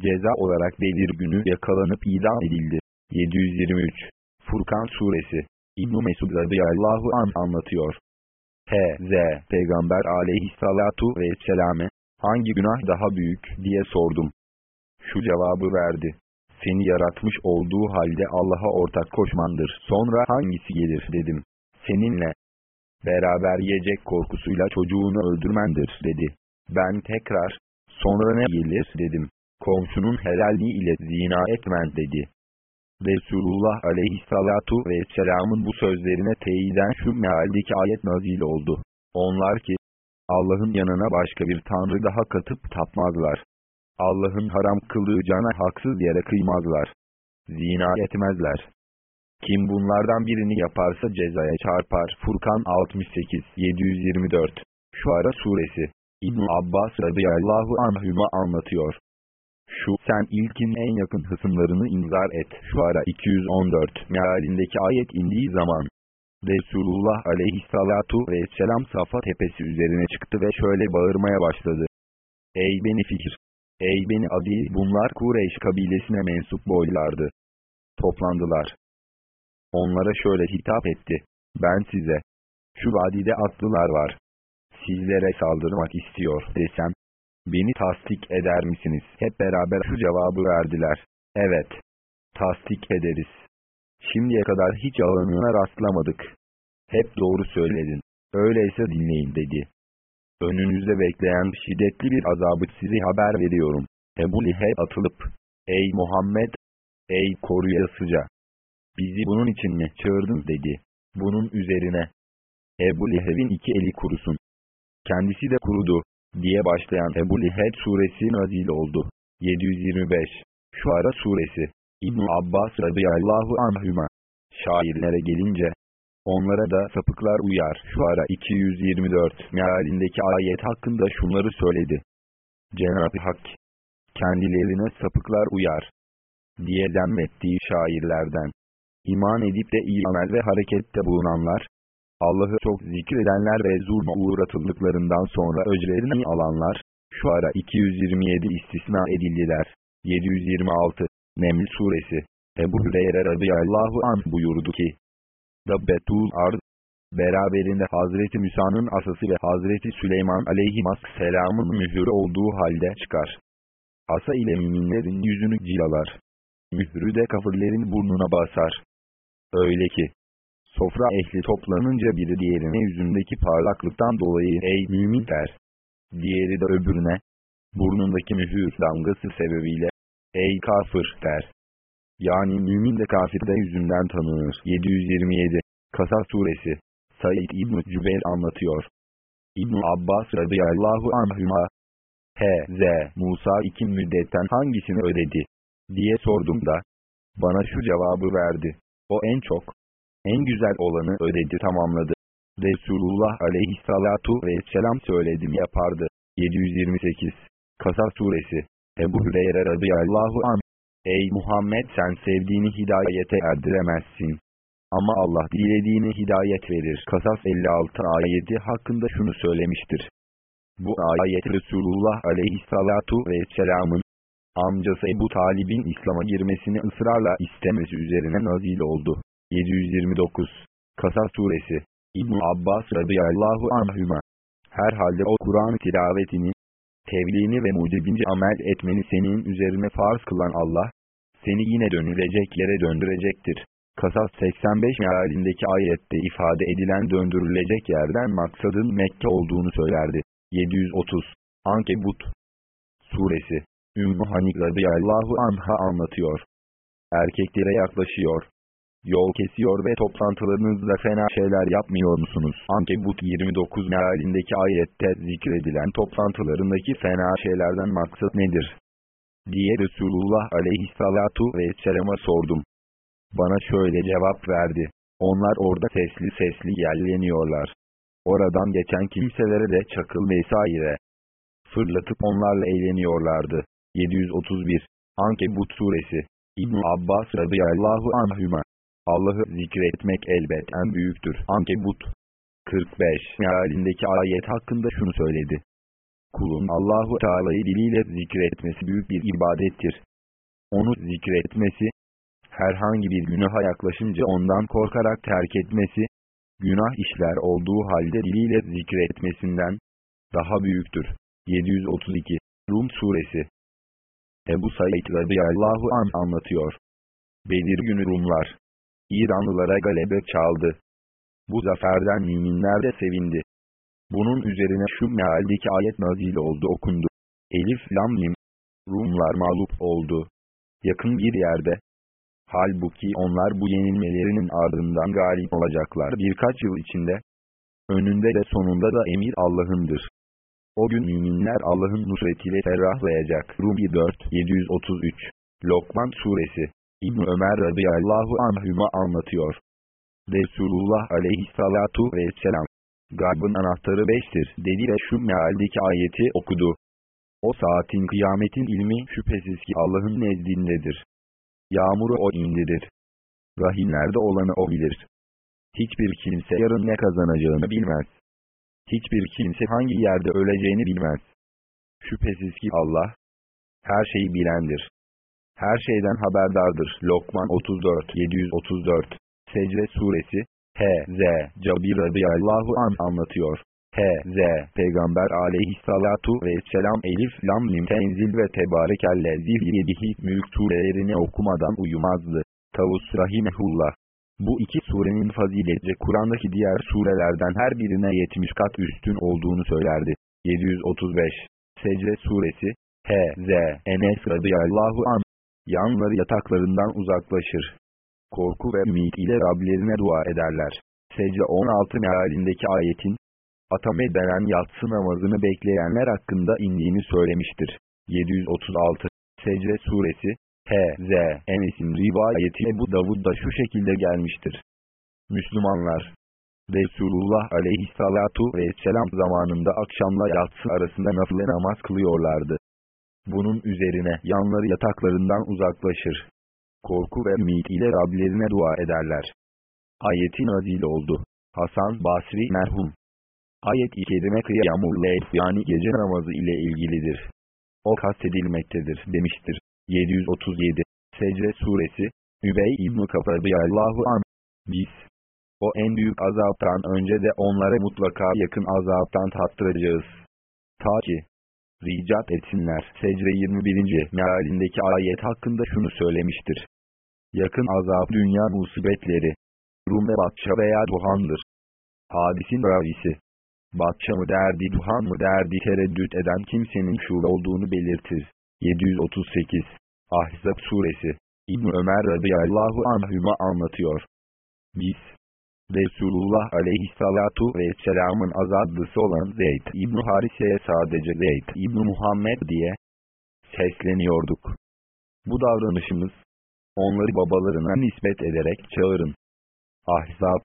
Ceza olarak belir günü yakalanıp idam edildi. 723 Furkan Suresi İbn-i Mesud radıyallahu an anlatıyor. H.Z. Peygamber aleyhissalatu vesselam'e hangi günah daha büyük diye sordum. Şu cevabı verdi. Seni yaratmış olduğu halde Allah'a ortak koşmandır. Sonra hangisi gelir dedim. Seninle beraber yiyecek korkusuyla çocuğunu öldürmendir dedi. Ben tekrar sonra ne gelir dedim. Komşunun helalliği ile zina etmen dedi. Resulullah aleyhissalatu vesselamın bu sözlerine teyiden şu mealdeki ayet nazil oldu. Onlar ki, Allah'ın yanına başka bir tanrı daha katıp tapmazlar. Allah'ın haram kıldığı cana haksız yere kıymazlar. Zina etmezler. Kim bunlardan birini yaparsa cezaya çarpar. Furkan 68 724 Şu ara suresi İbn Abbas radıyallahu anhüma anlatıyor. Şu sen ilkin en yakın hısımlarını inzar et. Şu ara 214 mealindeki ayet indiği zaman Resulullah aleyhissalatu vesselam Safa tepesi üzerine çıktı ve şöyle bağırmaya başladı. Ey beni fikir! Ey beni adi! Bunlar Kureyş kabilesine mensup boylardı. Toplandılar. Onlara şöyle hitap etti. Ben size, şu vadide atlılar var. Sizlere saldırmak istiyor desem, beni tasdik eder misiniz? Hep beraber şu cevabı verdiler. Evet, tasdik ederiz. Şimdiye kadar hiç yalanına rastlamadık. Hep doğru söyledin. Öyleyse dinleyin dedi. Önünüzde bekleyen şiddetli bir azabı size haber veriyorum. Ebu Liheb atılıp, Ey Muhammed! Ey koruyasıca! Bizi bunun için mi çağırdın dedi. Bunun üzerine, Ebu Liheb'in iki eli kurusun. Kendisi de kurudu, diye başlayan Ebu Liheb suresi nazil oldu. 725 Şu ara suresi İbn Abbas radıyallahu anhüma Şairlere gelince, onlara da sapıklar uyar. Şu ara 224 mealindeki ayet hakkında şunları söyledi. Cenab-ı Hak, kendilerine sapıklar uyar, diye demmettiği şairlerden. İman edip de iyi amel ve harekette bulunanlar, Allah'ı çok zikredenler ve zulma uğratıldıklarından sonra öclerini alanlar, şu ara 227 istisna edildiler. 726 Neml Suresi Ebu Hüreyre radıyallahu anh buyurdu ki, Dabbetul Ard, beraberinde Hazreti Musa'nın asası ve Hazreti Süleyman aleyhisselamın mührü olduğu halde çıkar. Asa ile müminlerin yüzünü cilalar. Mührü de kafirlerin burnuna basar. Öyle ki, sofra ehli toplanınca biri diğerine yüzündeki parlaklıktan dolayı ey mümin der. Diğeri de öbürüne, burnundaki mühür damgası sebebiyle, ey kafir der. Yani mümin de kafir de yüzünden tanınır. 727 Kasas suresi. Said İbn Cübeyr anlatıyor. İbn Abbas radıyallahu anhüma H.Z. Musa iki müddetten hangisini ödedi diye sordum da bana şu cevabı verdi. O en çok, en güzel olanı ödedi tamamladı. Resulullah aleyhissalatu vesselam söyledim yapardı. 728 Kasas suresi Ebu Hüreyre radıyallahu anh Ey Muhammed sen sevdiğini hidayete erdiremezsin. Ama Allah dilediğine hidayet verir. Kasas 56 ayeti hakkında şunu söylemiştir. Bu ayet Resulullah aleyhissalatu vesselamın amcası Ebu Talib'in İslam'a girmesini ısrarla istemesi üzerine nazil oldu. 729 Kasas suresi İbn Abbas radıyallahu anhüma Herhalde o Kur'an tilavetini, tebliğini ve mucibince amel etmeni senin üzerine farz kılan Allah, seni yine dönülecek döndürecektir. Kasas 85 mealindeki ayette ifade edilen döndürülecek yerden maksadın Mekke olduğunu söylerdi. 730 Ankebut Suresi Ümmü Hanik radıyallahu anha anlatıyor. Erkeklere yaklaşıyor. Yol kesiyor ve toplantılarınızda fena şeyler yapmıyor musunuz? Ankebut 29 mealindeki ayette zikredilen toplantılarındaki fena şeylerden maksat nedir? Diye Resulullah aleyhissalatu vesselama sordum. Bana şöyle cevap verdi. Onlar orada sesli sesli yerleniyorlar. Oradan geçen kimselere de çakıl vesaire fırlatıp onlarla eğleniyorlardı. 731 Ankebut suresi İbn Abbas radıyallahu anhüma Allah'ı zikretmek elbet en büyüktür. Ankebut 45 mealindeki ayet hakkında şunu söyledi. Kulun Allahu Teala'yı diliyle zikretmesi büyük bir ibadettir. Onu zikretmesi, herhangi bir günaha yaklaşınca ondan korkarak terk etmesi, günah işler olduğu halde diliyle zikretmesinden daha büyüktür. 732 Rum Suresi Ebu Said radıyallahu an anlatıyor. Bedir günü Rumlar, İranlılara galebe çaldı. Bu zaferden müminler de sevindi. Bunun üzerine şu mealdeki ayet nazil oldu okundu. Elif lam mim. Rumlar mağlup oldu. Yakın bir yerde. Halbuki onlar bu yenilmelerinin ardından galip olacaklar birkaç yıl içinde. Önünde de sonunda da emir Allah'ındır. O gün müminler Allah'ın nusretiyle ferahlayacak. Rumi 4 733 Lokman Suresi İbn Ömer radıyallahu anhüma anlatıyor. Resulullah aleyhissalatu vesselam, gaybın anahtarı beştir dedi ve şu mealdeki ayeti okudu. O saatin kıyametin ilmi şüphesiz ki Allah'ın nezdindedir. Yağmuru o indirir. Rahimlerde olanı o bilir. Hiçbir kimse yarın ne kazanacağını bilmez. Hiçbir kimse hangi yerde öleceğini bilmez. Şüphesiz ki Allah, her şeyi bilendir her şeyden haberdardır. Lokman 34 734 Secde Suresi H.Z. Cabir radıyallahu an anlatıyor. H.Z. Peygamber aleyhissalatu vesselam Elif Lam Mim Tenzil ve Tebarekellezi yedihi mülk surelerini okumadan uyumazdı. Tavus Rahimehullah bu iki surenin faziletce Kur'an'daki diğer surelerden her birine 70 kat üstün olduğunu söylerdi. 735 Secde Suresi H.Z. Enes radıyallahu an yanları yataklarından uzaklaşır. Korku ve ümit ile Rablerine dua ederler. Secde 16 mealindeki ayetin, atam edilen yatsı namazını bekleyenler hakkında indiğini söylemiştir. 736 Secde Suresi H.Z. Enes'in rivayeti bu Davud'da şu şekilde gelmiştir. Müslümanlar, Resulullah aleyhissalatu vesselam zamanında akşamla yatsı arasında nafile namaz kılıyorlardı. Bunun üzerine yanları yataklarından uzaklaşır. Korku ve ümit ile Rablerine dua ederler. Ayetin azil oldu. Hasan Basri merhum. Ayet-i kerime kıyamul leyl yani gece namazı ile ilgilidir. O kastedilmektedir demiştir. 737 Secde Suresi Übey İbn-i Kapadiyallahu an Biz o en büyük azaptan önce de onlara mutlaka yakın azaptan tattıracağız. Ta ki ricat etsinler. Secde 21. mealindeki ayet hakkında şunu söylemiştir. Yakın azap dünya musibetleri. Rum ve Batça veya Duhan'dır. Hadisin ravisi. Batça mı derdi Duhan mı derdi tereddüt eden kimsenin şur olduğunu belirtir. 738 Ahzab suresi İbn Ömer radıyallahu anhüma anlatıyor. Biz, Resulullah aleyhissalatu vesselamın azadlısı olan Zeyd İbn Harise'ye sadece Zeyd İbn Muhammed diye sesleniyorduk. Bu davranışımız, onları babalarına nispet ederek çağırın. Ahzab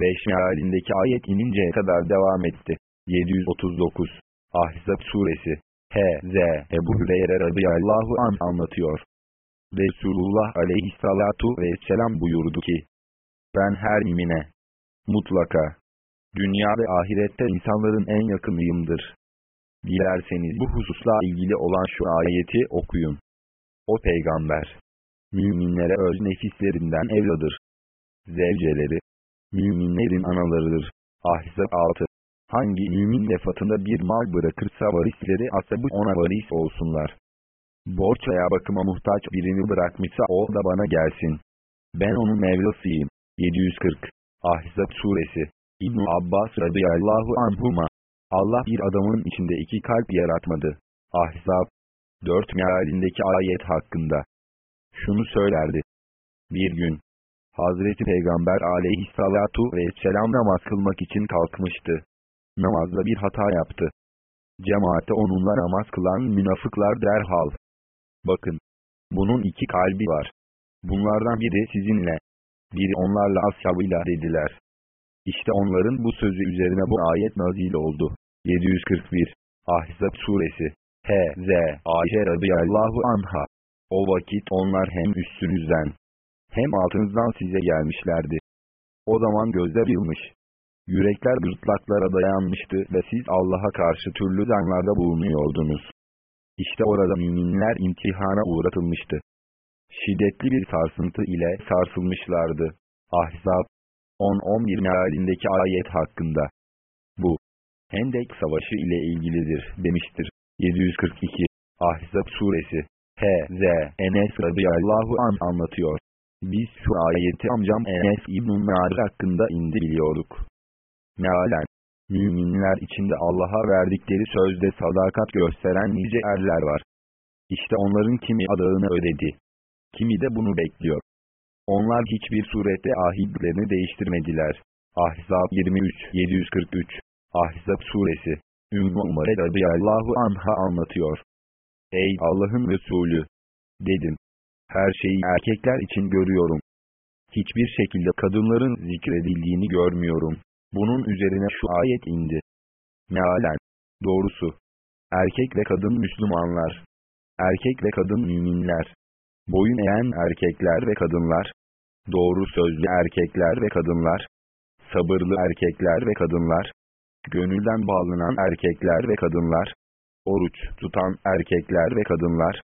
5 mealindeki ayet ininceye kadar devam etti. 739 Ahzab suresi H.Z. Ebu Hüreyre radıyallahu an anlatıyor. Resulullah aleyhissalatu vesselam buyurdu ki, ben her mümine, mutlaka, dünya ve ahirette insanların en yakınıyımdır. Dilerseniz bu hususla ilgili olan şu ayeti okuyun. O peygamber, müminlere öz nefislerinden evladır. Zevceleri, müminlerin analarıdır. Ahzab 6 Hangi mümin vefatında bir mal bırakırsa varisleri asabı ona varis olsunlar. Borç veya bakıma muhtaç birini bırakmışsa o da bana gelsin. Ben onun mevlasıyım. 740 Ahzab suresi İbn Abbas radıyallahu anhuma Allah bir adamın içinde iki kalp yaratmadı. Ahzab 4 mealindeki ayet hakkında. Şunu söylerdi. Bir gün, Hazreti Peygamber aleyhissalatu vesselam namaz kılmak için kalkmıştı. Namazda bir hata yaptı. Cemaate onunla namaz kılan münafıklar derhal. Bakın, bunun iki kalbi var. Bunlardan biri sizinle, biri onlarla ashabıyla dediler. İşte onların bu sözü üzerine bu ayet nazil oldu. 741 Ahzab suresi H.Z. Ayşe radıyallahu anha O vakit onlar hem üstünüzden hem altınızdan size gelmişlerdi. O zaman gözler yılmış. Yürekler gırtlaklara dayanmıştı ve siz Allah'a karşı türlü zanlarda bulunuyordunuz. İşte orada müminler imtihana uğratılmıştı. Şiddetli bir sarsıntı ile sarsılmışlardı. Ahzab 10-11 mealindeki ayet hakkında. Bu, Hendek Savaşı ile ilgilidir demiştir. 742 Ahzab suresi H.Z. Enes radıyallahu an anlatıyor. Biz şu ayeti amcam Enes İbn-i Nar hakkında indi biliyorduk. Mealen, müminler içinde Allah'a verdikleri sözde sadakat gösteren nice erler var. İşte onların kimi adağını ödedi. Kimi de bunu bekliyor. Onlar hiçbir surette ahidlerini değiştirmediler. Ahzab 23 743 Ahzab suresi Ümmü Umare radıyallahu anha anlatıyor. Ey Allah'ın Resulü! Dedim. Her şeyi erkekler için görüyorum. Hiçbir şekilde kadınların zikredildiğini görmüyorum. Bunun üzerine şu ayet indi. Mealen. Doğrusu. Erkek ve kadın Müslümanlar. Erkek ve kadın müminler. Boyun eğen erkekler ve kadınlar. Doğru sözlü erkekler ve kadınlar. Sabırlı erkekler ve kadınlar. Gönülden bağlanan erkekler ve kadınlar. Oruç tutan erkekler ve kadınlar.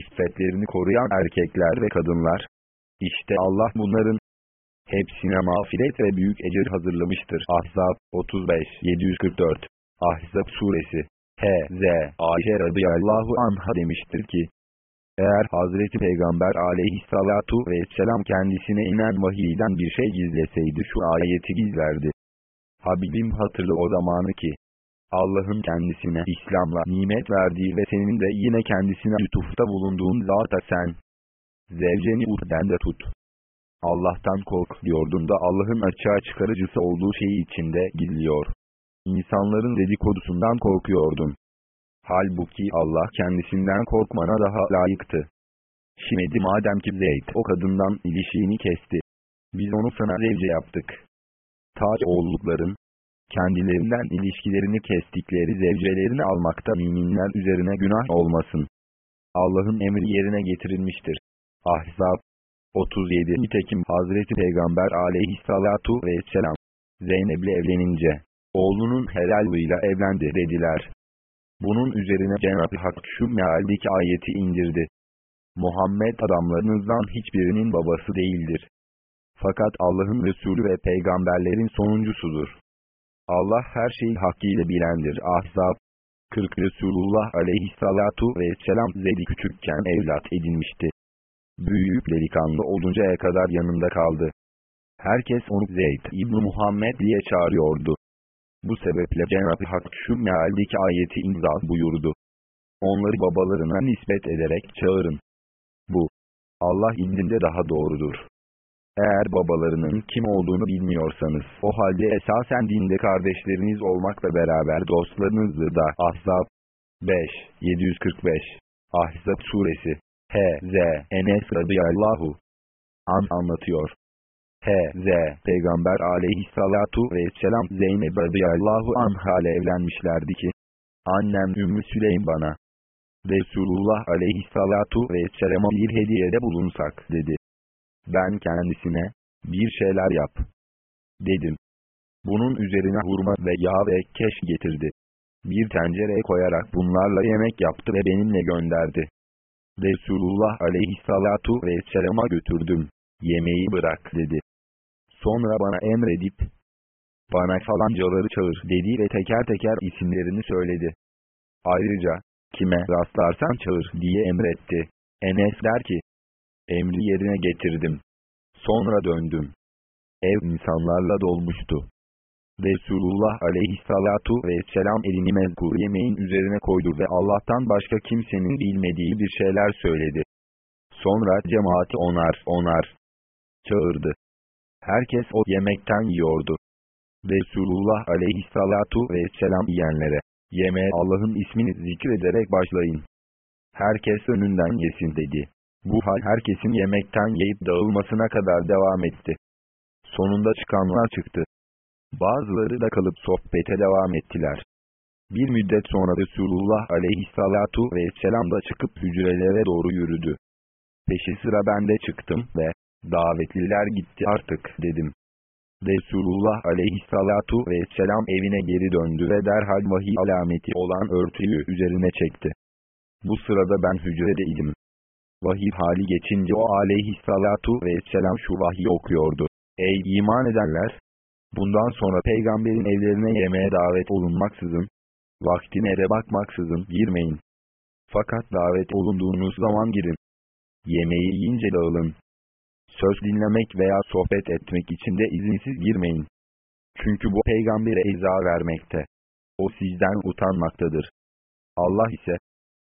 İffetlerini koruyan erkekler ve kadınlar. İşte Allah bunların hepsine mağfiret ve büyük ecir hazırlamıştır. Ahzab 35 744 Ahzab suresi H.Z. Ayşe radıyallahu anha demiştir ki, eğer Hazreti Peygamber aleyhissalatu vesselam kendisine inen vahiyden bir şey gizleseydi şu ayeti gizlerdi. Habibim hatırlı o zamanı ki, Allah'ın kendisine İslam'la nimet verdiği ve senin de yine kendisine lütufta bulunduğun zata sen, zevceni uhden de tut. Allah'tan kork diyordun da Allah'ın açığa çıkarıcısı olduğu şeyi içinde gizliyor. İnsanların dedikodusundan korkuyordun. Halbuki Allah kendisinden korkmana daha layıktı. Şimdi madem ki Zeyd o kadından ilişiğini kesti. Biz onu sana zevce yaptık. Taç oğullukların, kendilerinden ilişkilerini kestikleri zevcelerini almakta müminler üzerine günah olmasın. Allah'ın emri yerine getirilmiştir. Ahzab 37 Nitekim Hazreti Peygamber aleyhissalatu vesselam Zeynep'le evlenince oğlunun helallığıyla evlendi dediler. Bunun üzerine Cenab-ı Hak şu mealdeki ayeti indirdi. Muhammed adamlarınızdan hiçbirinin babası değildir. Fakat Allah'ın Resulü ve peygamberlerin sonuncusudur. Allah her şeyi hakkıyla bilendir. Ahzab 40 Resulullah aleyhissalatu vesselam Zeyd'i küçükken evlat edinmişti. Büyüyüp delikanlı oluncaya kadar yanında kaldı. Herkes onu Zeyd İbni Muhammed diye çağırıyordu. Bu sebeple Cenab-ı Hak şu mealdeki ayeti imza buyurdu. Onları babalarına nispet ederek çağırın. Bu, Allah indinde daha doğrudur. Eğer babalarının kim olduğunu bilmiyorsanız o halde esasen dinde kardeşleriniz olmakla beraber dostlarınızdır da Ahzab 5. 745 Ahzab suresi H.Z. Enes radıyallahu an anlatıyor. H.Z. Peygamber aleyhissalatu vesselam Zeynep radıyallahu anha ile evlenmişlerdi ki, annem Ümmü Süleym bana, Resulullah aleyhissalatu vesselama bir hediyede bulunsak dedi. Ben kendisine, bir şeyler yap. Dedim. Bunun üzerine hurma ve yağ ve keş getirdi. Bir tencereye koyarak bunlarla yemek yaptı ve benimle gönderdi. Resulullah aleyhissalatu vesselama götürdüm. Yemeği bırak dedi. Sonra bana emredip, bana falancaları çağır dedi ve teker teker isimlerini söyledi. Ayrıca, kime rastlarsan çağır diye emretti. Enes der ki, emri yerine getirdim. Sonra döndüm. Ev insanlarla dolmuştu. Resulullah aleyhissalatu vesselam elini mezkur yemeğin üzerine koydu ve Allah'tan başka kimsenin bilmediği bir şeyler söyledi. Sonra cemaati onar onar çağırdı. Herkes o yemekten yiyordu. Resulullah aleyhissalatu vesselam yiyenlere, yemeğe Allah'ın ismini zikrederek başlayın. Herkes önünden yesin dedi. Bu hal herkesin yemekten yiyip dağılmasına kadar devam etti. Sonunda çıkanlar çıktı. Bazıları da kalıp sohbete devam ettiler. Bir müddet sonra Resulullah aleyhissalatu vesselam da çıkıp hücrelere doğru yürüdü. Peşi sıra ben de çıktım ve davetliler gitti artık dedim. Resulullah aleyhissalatu vesselam evine geri döndü ve derhal vahiy alameti olan örtüyü üzerine çekti. Bu sırada ben hücredeydim. Vahiy hali geçince o aleyhissalatu vesselam şu vahiy okuyordu. Ey iman edenler! Bundan sonra peygamberin evlerine yemeğe davet olunmaksızın, vaktine de bakmaksızın girmeyin. Fakat davet olunduğunuz zaman girin. Yemeği yiyince dağılın. Söz dinlemek veya sohbet etmek için de izinsiz girmeyin. Çünkü bu peygambere eza vermekte. O sizden utanmaktadır. Allah ise,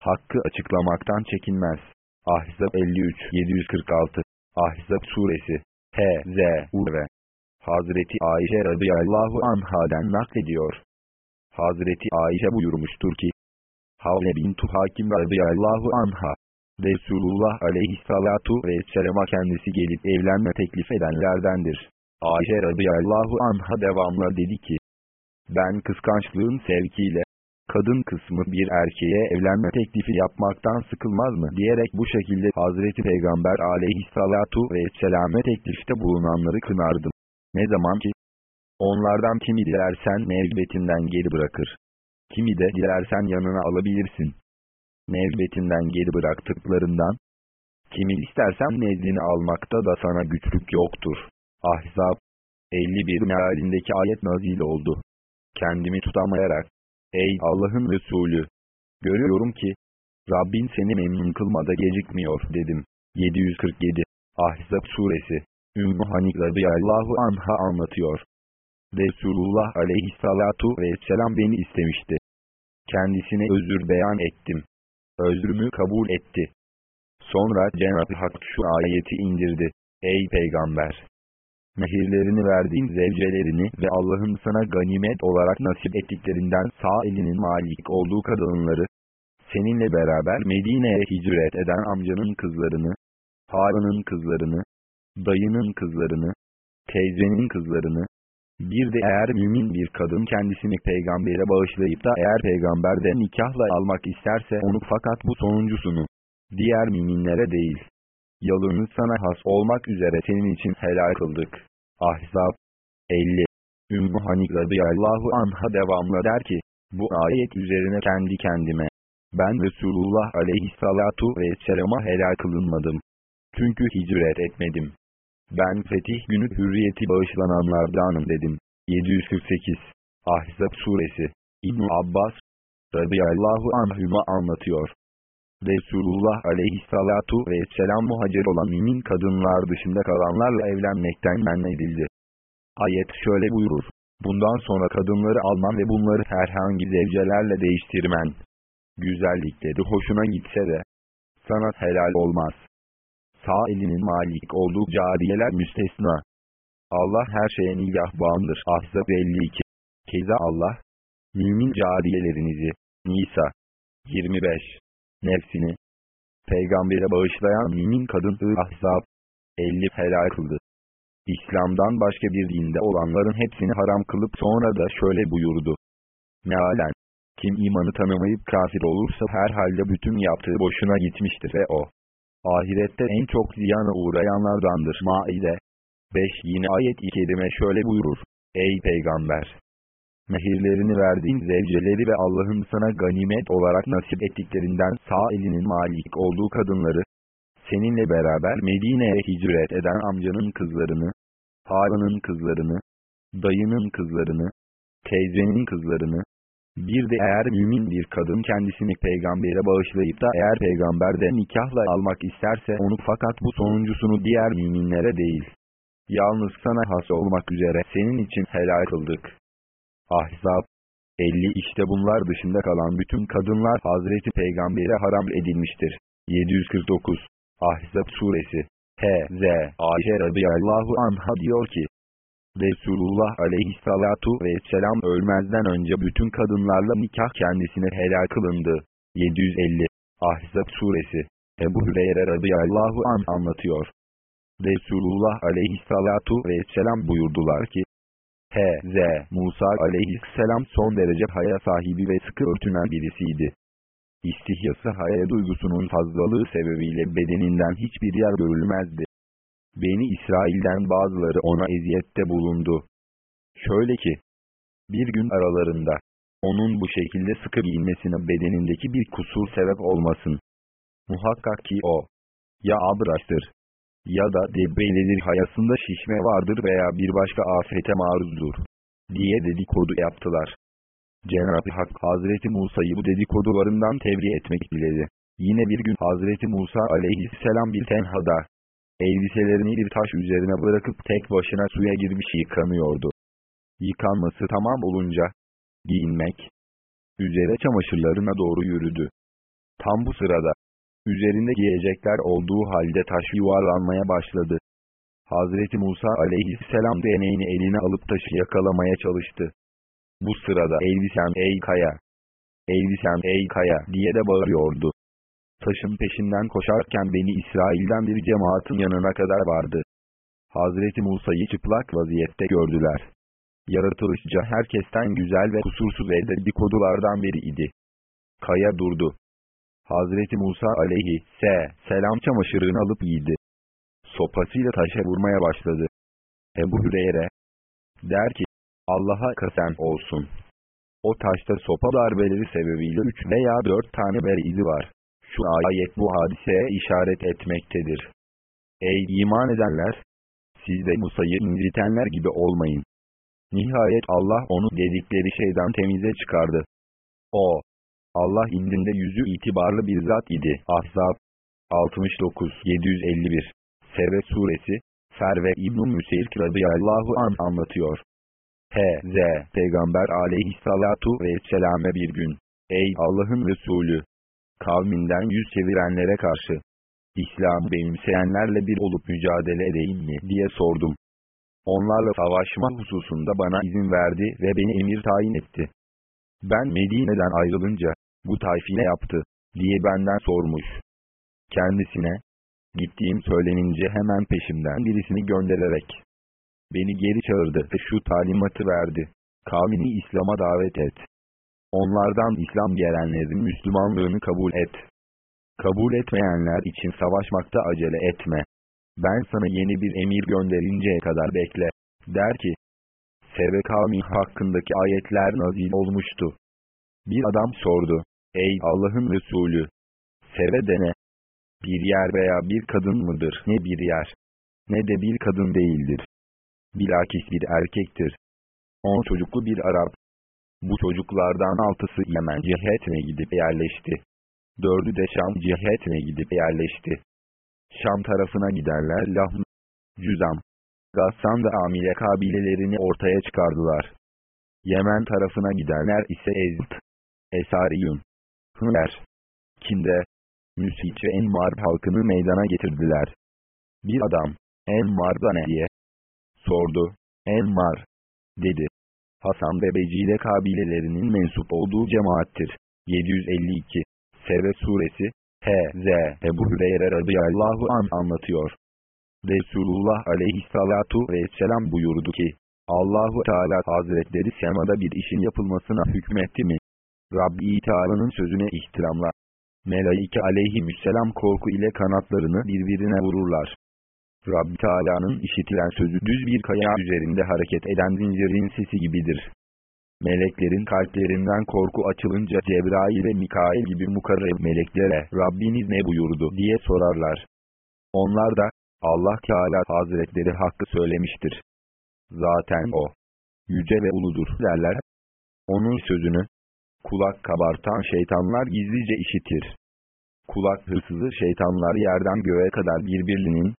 hakkı açıklamaktan çekinmez. Ahzab 53 746 Ahzab suresi H.Z. Urve Hazreti Ayşe radıyallahu anhaden naklediyor. Hazreti Ayşe buyurmuştur ki, Havle bintu Hakim radıyallahu anha, Resulullah aleyhissalatu vesselama kendisi gelip evlenme teklif edenlerdendir. Ayşe radıyallahu anha devamla dedi ki, ben kıskançlığın sevkiyle, kadın kısmı bir erkeğe evlenme teklifi yapmaktan sıkılmaz mı diyerek bu şekilde Hazreti Peygamber aleyhissalatu vesselame teklifte bulunanları kınardım. Ne zaman ki, onlardan kimi dilersen nevbetinden geri bırakır. Kimi de dilersen yanına alabilirsin. Nevbetinden geri bıraktıklarından, kimi istersen nezdini almakta da sana güçlük yoktur. Ahzab 51 mealindeki ayet nazil oldu. Kendimi tutamayarak, Ey Allah'ın Resulü! Görüyorum ki, Rabbin seni memnun kılmada gecikmiyor dedim. 747 Ahzab suresi Ümmü Hanik radıyallahu anha anlatıyor. Resulullah aleyhissalatu vesselam beni istemişti. Kendisine özür beyan ettim. Özrümü kabul etti. Sonra Cenab-ı Hak şu ayeti indirdi. Ey Peygamber! mehirlerini verdiğin zevcelerini ve Allah'ın sana ganimet olarak nasip ettiklerinden sağ elinin malik olduğu kadınları, seninle beraber Medine'ye hicret eden amcanın kızlarını, Harun'un kızlarını, dayının kızlarını, teyzenin kızlarını, bir de eğer mümin bir kadın kendisini peygambere bağışlayıp da eğer peygamber de nikahla almak isterse onu fakat bu sonuncusunu, diğer müminlere değil, yalınız sana has olmak üzere senin için helal kıldık. Ahzab 50 Ümmü Hanik radıyallahu anha devamla der ki, bu ayet üzerine kendi kendime, ben Resulullah aleyhissalatu vesselama helal kılınmadım. Çünkü hicret etmedim. Ben fetih günü hürriyeti bağışlananlardanım dedim. 748 Ahzab suresi İbn Abbas radıyallahu anhüma anlatıyor. Resulullah aleyhissalatu vesselam muhacir olan mümin kadınlar dışında kalanlarla evlenmekten men edildi. Ayet şöyle buyurur. Bundan sonra kadınları alman ve bunları herhangi zevcelerle değiştirmen. Güzellikleri hoşuna gitse de sana helal olmaz. Sağ elinin malik olduğu cariyeler müstesna. Allah her şeye nigahbandır. Ahzab 52. Keza Allah, mümin cariyelerinizi, Nisa 25, nefsini, peygambere bağışlayan mümin kadın Ahzab 50 helal kıldı. İslam'dan başka bir dinde olanların hepsini haram kılıp sonra da şöyle buyurdu. Mealen, kim imanı tanımayıp kafir olursa herhalde bütün yaptığı boşuna gitmiştir ve o, ahirette en çok ziyana uğrayanlardandır. Maide 5 Yine ayet-i kerime şöyle buyurur. Ey peygamber! Mehirlerini verdiğin zevceleri ve Allah'ın sana ganimet olarak nasip ettiklerinden sağ elinin malik olduğu kadınları, seninle beraber Medine'ye hicret eden amcanın kızlarını, Harun'un kızlarını, dayının kızlarını, teyzenin kızlarını, bir de eğer mümin bir kadın kendisini peygambere bağışlayıp da eğer peygamber de nikahla almak isterse onu fakat bu sonuncusunu diğer müminlere değil. Yalnız sana has olmak üzere senin için helal kıldık. Ahzab 50 işte bunlar dışında kalan bütün kadınlar Hazreti Peygamber'e haram edilmiştir. 749 Ahzab suresi H.Z. Ayşe radıyallahu anha diyor ki Resulullah aleyhissalatu vesselam ölmezden önce bütün kadınlarla nikah kendisine helal kılındı. 750 Ahzab suresi Ebu Hüreyre radıyallahu an anlatıyor. Resulullah aleyhissalatu vesselam buyurdular ki, H.Z. Musa aleyhisselam son derece haya sahibi ve sıkı örtünen birisiydi. İstihyası haya duygusunun fazlalığı sebebiyle bedeninden hiçbir yer görülmezdi. Beni İsrail'den bazıları ona eziyette bulundu. Şöyle ki, bir gün aralarında, onun bu şekilde sıkı giyinmesine bedenindeki bir kusur sebep olmasın. Muhakkak ki o, ya abraçtır, ya da debbeyledir hayasında şişme vardır veya bir başka afete maruzdur, diye dedikodu yaptılar. Cenab-ı Hak Hazreti Musa'yı bu dedikodularından tevri etmek diledi. Yine bir gün Hazreti Musa aleyhisselam bir tenhada, elbiselerini bir taş üzerine bırakıp tek başına suya girmiş yıkanıyordu. Yıkanması tamam olunca, giyinmek, üzere çamaşırlarına doğru yürüdü. Tam bu sırada, üzerinde giyecekler olduğu halde taş yuvarlanmaya başladı. Hazreti Musa aleyhisselam değneğini eline alıp taşı yakalamaya çalıştı. Bu sırada elbisem ey kaya, elbisem ey kaya diye de bağırıyordu. Taşın peşinden koşarken beni İsrail'den bir cemaatin yanına kadar vardı. Hazreti Musa'yı çıplak vaziyette gördüler. Yaratılışça herkesten güzel ve kusursuz ve dedikodulardan biri idi. Kaya durdu. Hazreti Musa aleyhi se selam çamaşırını alıp giydi. Sopasıyla taşa vurmaya başladı. Ebu Hüreyre der ki, Allah'a kasem olsun. O taşta sopa darbeleri sebebiyle üç veya dört tane ber izi var. Şu ayet bu hadiseye işaret etmektedir. Ey iman edenler! Siz de Musa'yı incitenler gibi olmayın. Nihayet Allah onu dedikleri şeyden temize çıkardı. O, Allah indinde yüzü itibarlı bir zat idi. Ahzab 69 751 Seve suresi Ferve İbn-i Müseyirk radıyallahu an anlatıyor. H.Z. Peygamber aleyhissalatu vesselame bir gün, Ey Allah'ın Resulü! Kavminden yüz çevirenlere karşı, İslam benimseyenlerle bir olup mücadele edeyim mi diye sordum. Onlarla savaşma hususunda bana izin verdi ve beni emir tayin etti. Ben Medine'den ayrılınca, bu tayfine yaptı, diye benden sormuş. Kendisine, gittiğim söylenince hemen peşimden birisini göndererek, beni geri çağırdı ve şu talimatı verdi. Kavmini İslam'a davet et. Onlardan İslam gelenlerin Müslümanlığını kabul et. Kabul etmeyenler için savaşmakta acele etme. Ben sana yeni bir emir gönderinceye kadar bekle. Der ki, Seve kavmi hakkındaki ayetler nazil olmuştu. Bir adam sordu, Ey Allah'ın Resulü! Seve dene. Bir yer veya bir kadın mıdır? Ne bir yer, ne de bir kadın değildir. Bilakis bir erkektir. On çocuklu bir Arap. Bu çocuklardan altısı Yemen cihetine gidip yerleşti. Dördü de Şam cihetine gidip yerleşti. Şam tarafına giderler Lahm, Cüzam, Gassan ve Amile kabilelerini ortaya çıkardılar. Yemen tarafına gidenler ise Ezd, Esariyun, Hımer, Kinde, Müsit ve Enmar halkını meydana getirdiler. Bir adam, Emmar da ne diye sordu. Emmar, dedi. Hasan ve Becile kabilelerinin mensup olduğu cemaattir. 752 Seve suresi H.Z. Ebu Hüreyre radıyallahu an anlatıyor. Resulullah aleyhissalatu vesselam buyurdu ki, Allahu Teala Hazretleri semada bir işin yapılmasına hükmetti mi? Rabbi Teala'nın sözüne ihtiramla. Melaike aleyhisselam korku ile kanatlarını birbirine vururlar. Rabbi Teala'nın işitilen sözü düz bir kaya üzerinde hareket eden zincirin sesi gibidir. Meleklerin kalplerinden korku açılınca Cebrail ve Mikail gibi mukarreb meleklere Rabbiniz ne buyurdu diye sorarlar. Onlar da Allah Teala Hazretleri hakkı söylemiştir. Zaten o yüce ve uludur derler. Onun sözünü kulak kabartan şeytanlar gizlice işitir. Kulak hırsızı şeytanlar yerden göğe kadar birbirinin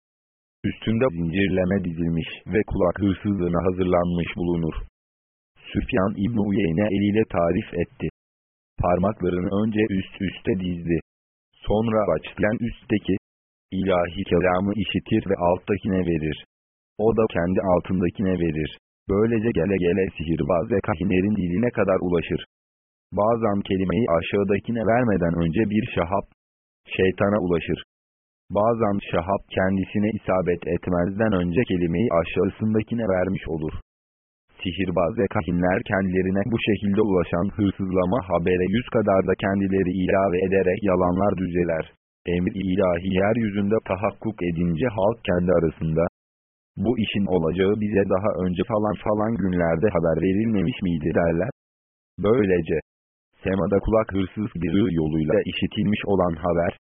üstünde zincirleme dizilmiş ve kulak hırsızlığına hazırlanmış bulunur. Süfyan İbn Uyeyne eliyle tarif etti. Parmaklarını önce üst üste dizdi. Sonra başlayan üstteki ilahi kelamı işitir ve alttakine verir. O da kendi altındakine verir. Böylece gele gele sihirbaz ve kahinlerin diline kadar ulaşır. Bazen kelimeyi aşağıdakine vermeden önce bir şahap, şeytana ulaşır. Bazen şahap kendisine isabet etmezden önce kelimeyi aşağısındakine vermiş olur. Sihirbaz ve kahinler kendilerine bu şekilde ulaşan hırsızlama habere yüz kadar da kendileri ilave ederek yalanlar düzeler. Emir ilahi yeryüzünde tahakkuk edince halk kendi arasında, bu işin olacağı bize daha önce falan falan günlerde haber verilmemiş miydi derler. Böylece, semada kulak hırsız bir yoluyla işitilmiş olan haber,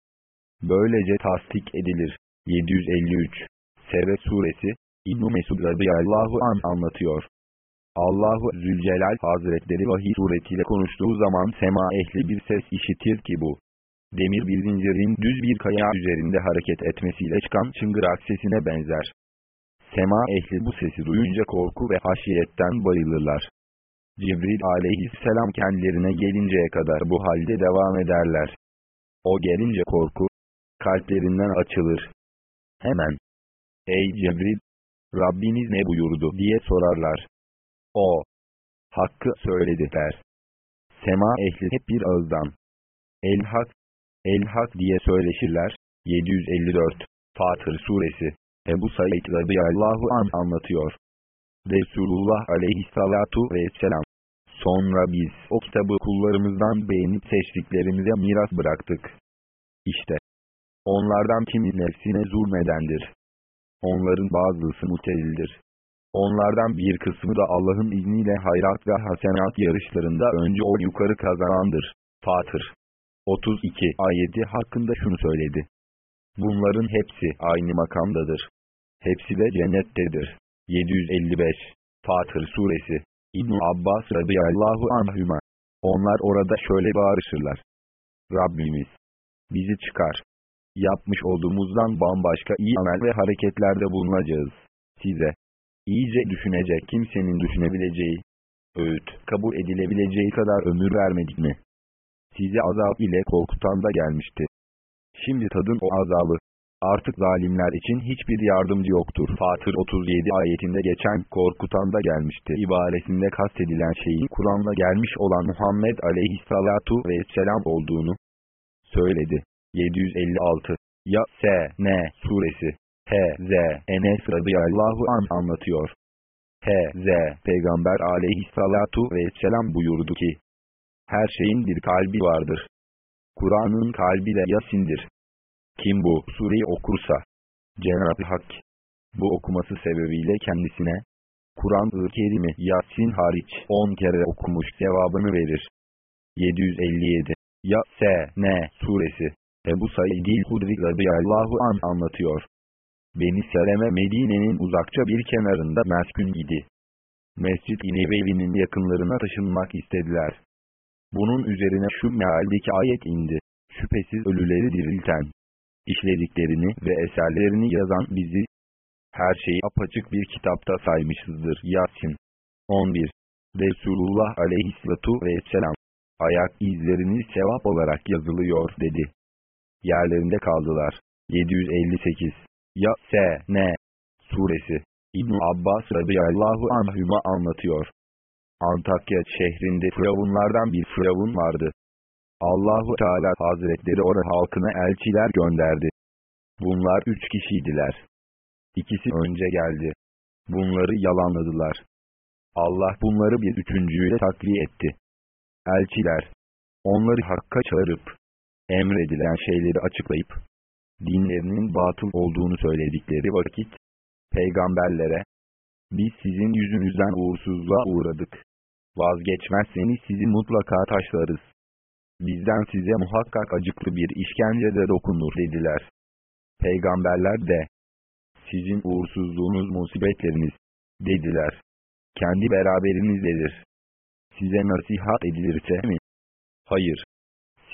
böylece tasdik edilir. 753 Seve suresi, İbn-i Mesud radıyallahu an anlatıyor. Allahu Zülcelal Hazretleri vahiy suretiyle konuştuğu zaman sema ehli bir ses işitir ki bu. Demir bir zincirin düz bir kaya üzerinde hareket etmesiyle çıkan çıngırak sesine benzer. Sema ehli bu sesi duyunca korku ve haşiyetten bayılırlar. Cibril aleyhisselam kendilerine gelinceye kadar bu halde devam ederler. O gelince korku, kalplerinden açılır. Hemen, ey Cibril, Rabbiniz ne buyurdu diye sorarlar. O, hakkı söyledi der. Sema ehli hep bir ağızdan. El-Hak, El-Hak diye söyleşirler. 754 Fatır Suresi Ebu Said radıyallahu an anlatıyor. Resulullah aleyhissalatu vesselam. Sonra biz o kitabı kullarımızdan beğenip seçtiklerimize miras bıraktık. İşte. Onlardan kimi nefsine zulmedendir. Onların bazısı mutezildir. Onlardan bir kısmı da Allah'ın izniyle hayrat ve hasenat yarışlarında önce o yukarı kazanandır. Fatır 32 ayeti hakkında şunu söyledi. Bunların hepsi aynı makamdadır. Hepsi de cennettedir. 755 Fatır Suresi İbn Abbas radıyallahu anhüma Onlar orada şöyle bağırışırlar. Rabbimiz! Bizi çıkar. Yapmış olduğumuzdan bambaşka iyi amel ve hareketlerde bulunacağız. Size, iyice düşünecek kimsenin düşünebileceği, öğüt, kabul edilebileceği kadar ömür vermedik mi? Sizi azap ile korkutan da gelmişti. Şimdi tadın o azabı. Artık zalimler için hiçbir yardımcı yoktur. Fatır 37 ayetinde geçen korkutan da gelmişti. İbaresinde kastedilen şeyin Kur'an'la gelmiş olan Muhammed aleyhissalatu vesselam olduğunu söyledi. 756 Ya S. N. Suresi H.Z. Enes radıyallahu an anlatıyor. H.Z. Peygamber aleyhissalatu vesselam buyurdu ki, her şeyin bir kalbi vardır. Kur'an'ın kalbi de Yasin'dir. Kim bu sureyi okursa, Cenab-ı Hak, bu okuması sebebiyle kendisine, Kur'an-ı Kerim'i Yasin hariç 10 kere okumuş sevabını verir. 757 Ya S. N. Suresi Ebu Said-i Hudri radıyallahu an anlatıyor. Beni Seleme Medine'nin uzakça bir kenarında meskün idi. Mescid-i Nebevi'nin yakınlarına taşınmak istediler. Bunun üzerine şu mealdeki ayet indi. Şüphesiz ölüleri dirilten, işlediklerini ve eserlerini yazan bizi, her şeyi apaçık bir kitapta saymışızdır. Yasin 11. Resulullah aleyhissalatu vesselam, ayak izleriniz sevap olarak yazılıyor dedi. Yerlerinde kaldılar. 758 Ya S. N. Suresi İbn Abbas radıyallahu anhüma anlatıyor. Antakya şehrinde firavunlardan bir firavun vardı. Allahu Teala Hazretleri orada halkına elçiler gönderdi. Bunlar üç kişiydiler. İkisi önce geldi. Bunları yalanladılar. Allah bunları bir üçüncüyle takviye etti. Elçiler, onları hakka çağırıp, emredilen şeyleri açıklayıp, dinlerinin batıl olduğunu söyledikleri vakit, peygamberlere, biz sizin yüzünüzden uğursuzluğa uğradık. Vazgeçmezseniz sizi mutlaka taşlarız. Bizden size muhakkak acıklı bir işkence de dokunur dediler. Peygamberler de, sizin uğursuzluğunuz musibetleriniz, dediler. Kendi beraberinizdedir. Size nasihat edilirse mi? Hayır.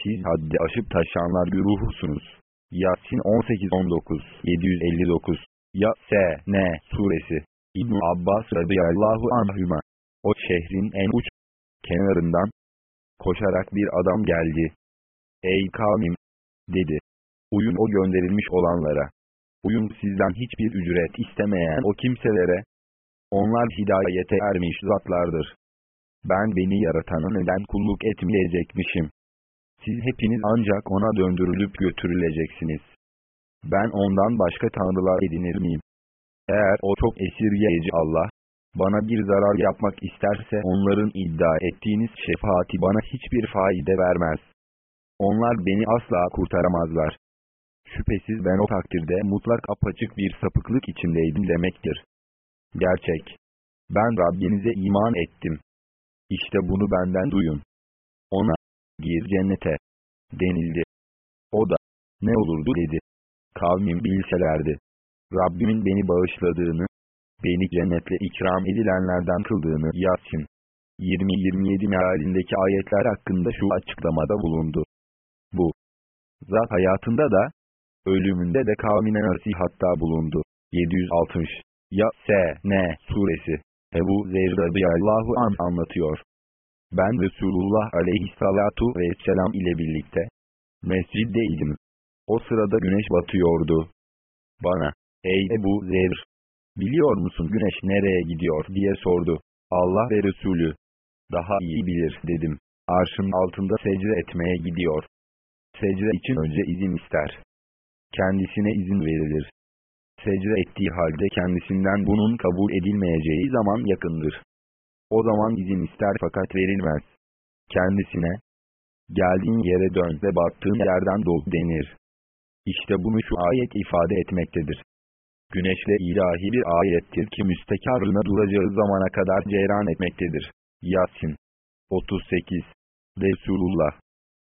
Siz haddi aşıp taşanlar güruhusunuz. Yasin 18-19 759 Ya S. N. Suresi İbn Abbas radıyallahu anhüma O şehrin en uç kenarından koşarak bir adam geldi. Ey kavmim! dedi. Uyun o gönderilmiş olanlara. Uyun sizden hiçbir ücret istemeyen o kimselere. Onlar hidayete ermiş zatlardır. Ben beni yaratana neden kulluk etmeyecekmişim. Siz hepiniz ancak ona döndürülüp götürüleceksiniz. Ben ondan başka tanrılar edinir miyim? Eğer o çok esirgeyici Allah, bana bir zarar yapmak isterse onların iddia ettiğiniz şefaati bana hiçbir faide vermez. Onlar beni asla kurtaramazlar. Şüphesiz ben o takdirde mutlak apaçık bir sapıklık içindeydim demektir. Gerçek. Ben Rabbinize iman ettim. İşte bunu benden duyun. Ona, gir cennete, denildi. O da, ne olurdu dedi. Kavmim bilselerdi. Rabbimin beni bağışladığını, beni cennetle ikram edilenlerden kıldığını Yasin 20-27 mealindeki ayetler hakkında şu açıklamada bulundu. Bu, zat hayatında da, ölümünde de kavmine nasihatta bulundu. 760 Ya S. N. Suresi Ebu Zer radıyallahu an anlatıyor. Ben Resulullah aleyhissalatu vesselam ile birlikte mesciddeydim. O sırada güneş batıyordu. Bana, ey Ebu Zer, biliyor musun güneş nereye gidiyor diye sordu. Allah ve Resulü, daha iyi bilir dedim. Arşın altında secde etmeye gidiyor. Secde için önce izin ister. Kendisine izin verilir. Secde ettiği halde kendisinden bunun kabul edilmeyeceği zaman yakındır. O zaman izin ister fakat verilmez. Kendisine, geldiğin yere dön ve battığın yerden doğ denir. İşte bunu şu ayet ifade etmektedir. Güneşle ilahi bir ayettir ki müstekarlığına duracağı zamana kadar ceyran etmektedir. Yasin 38 Resulullah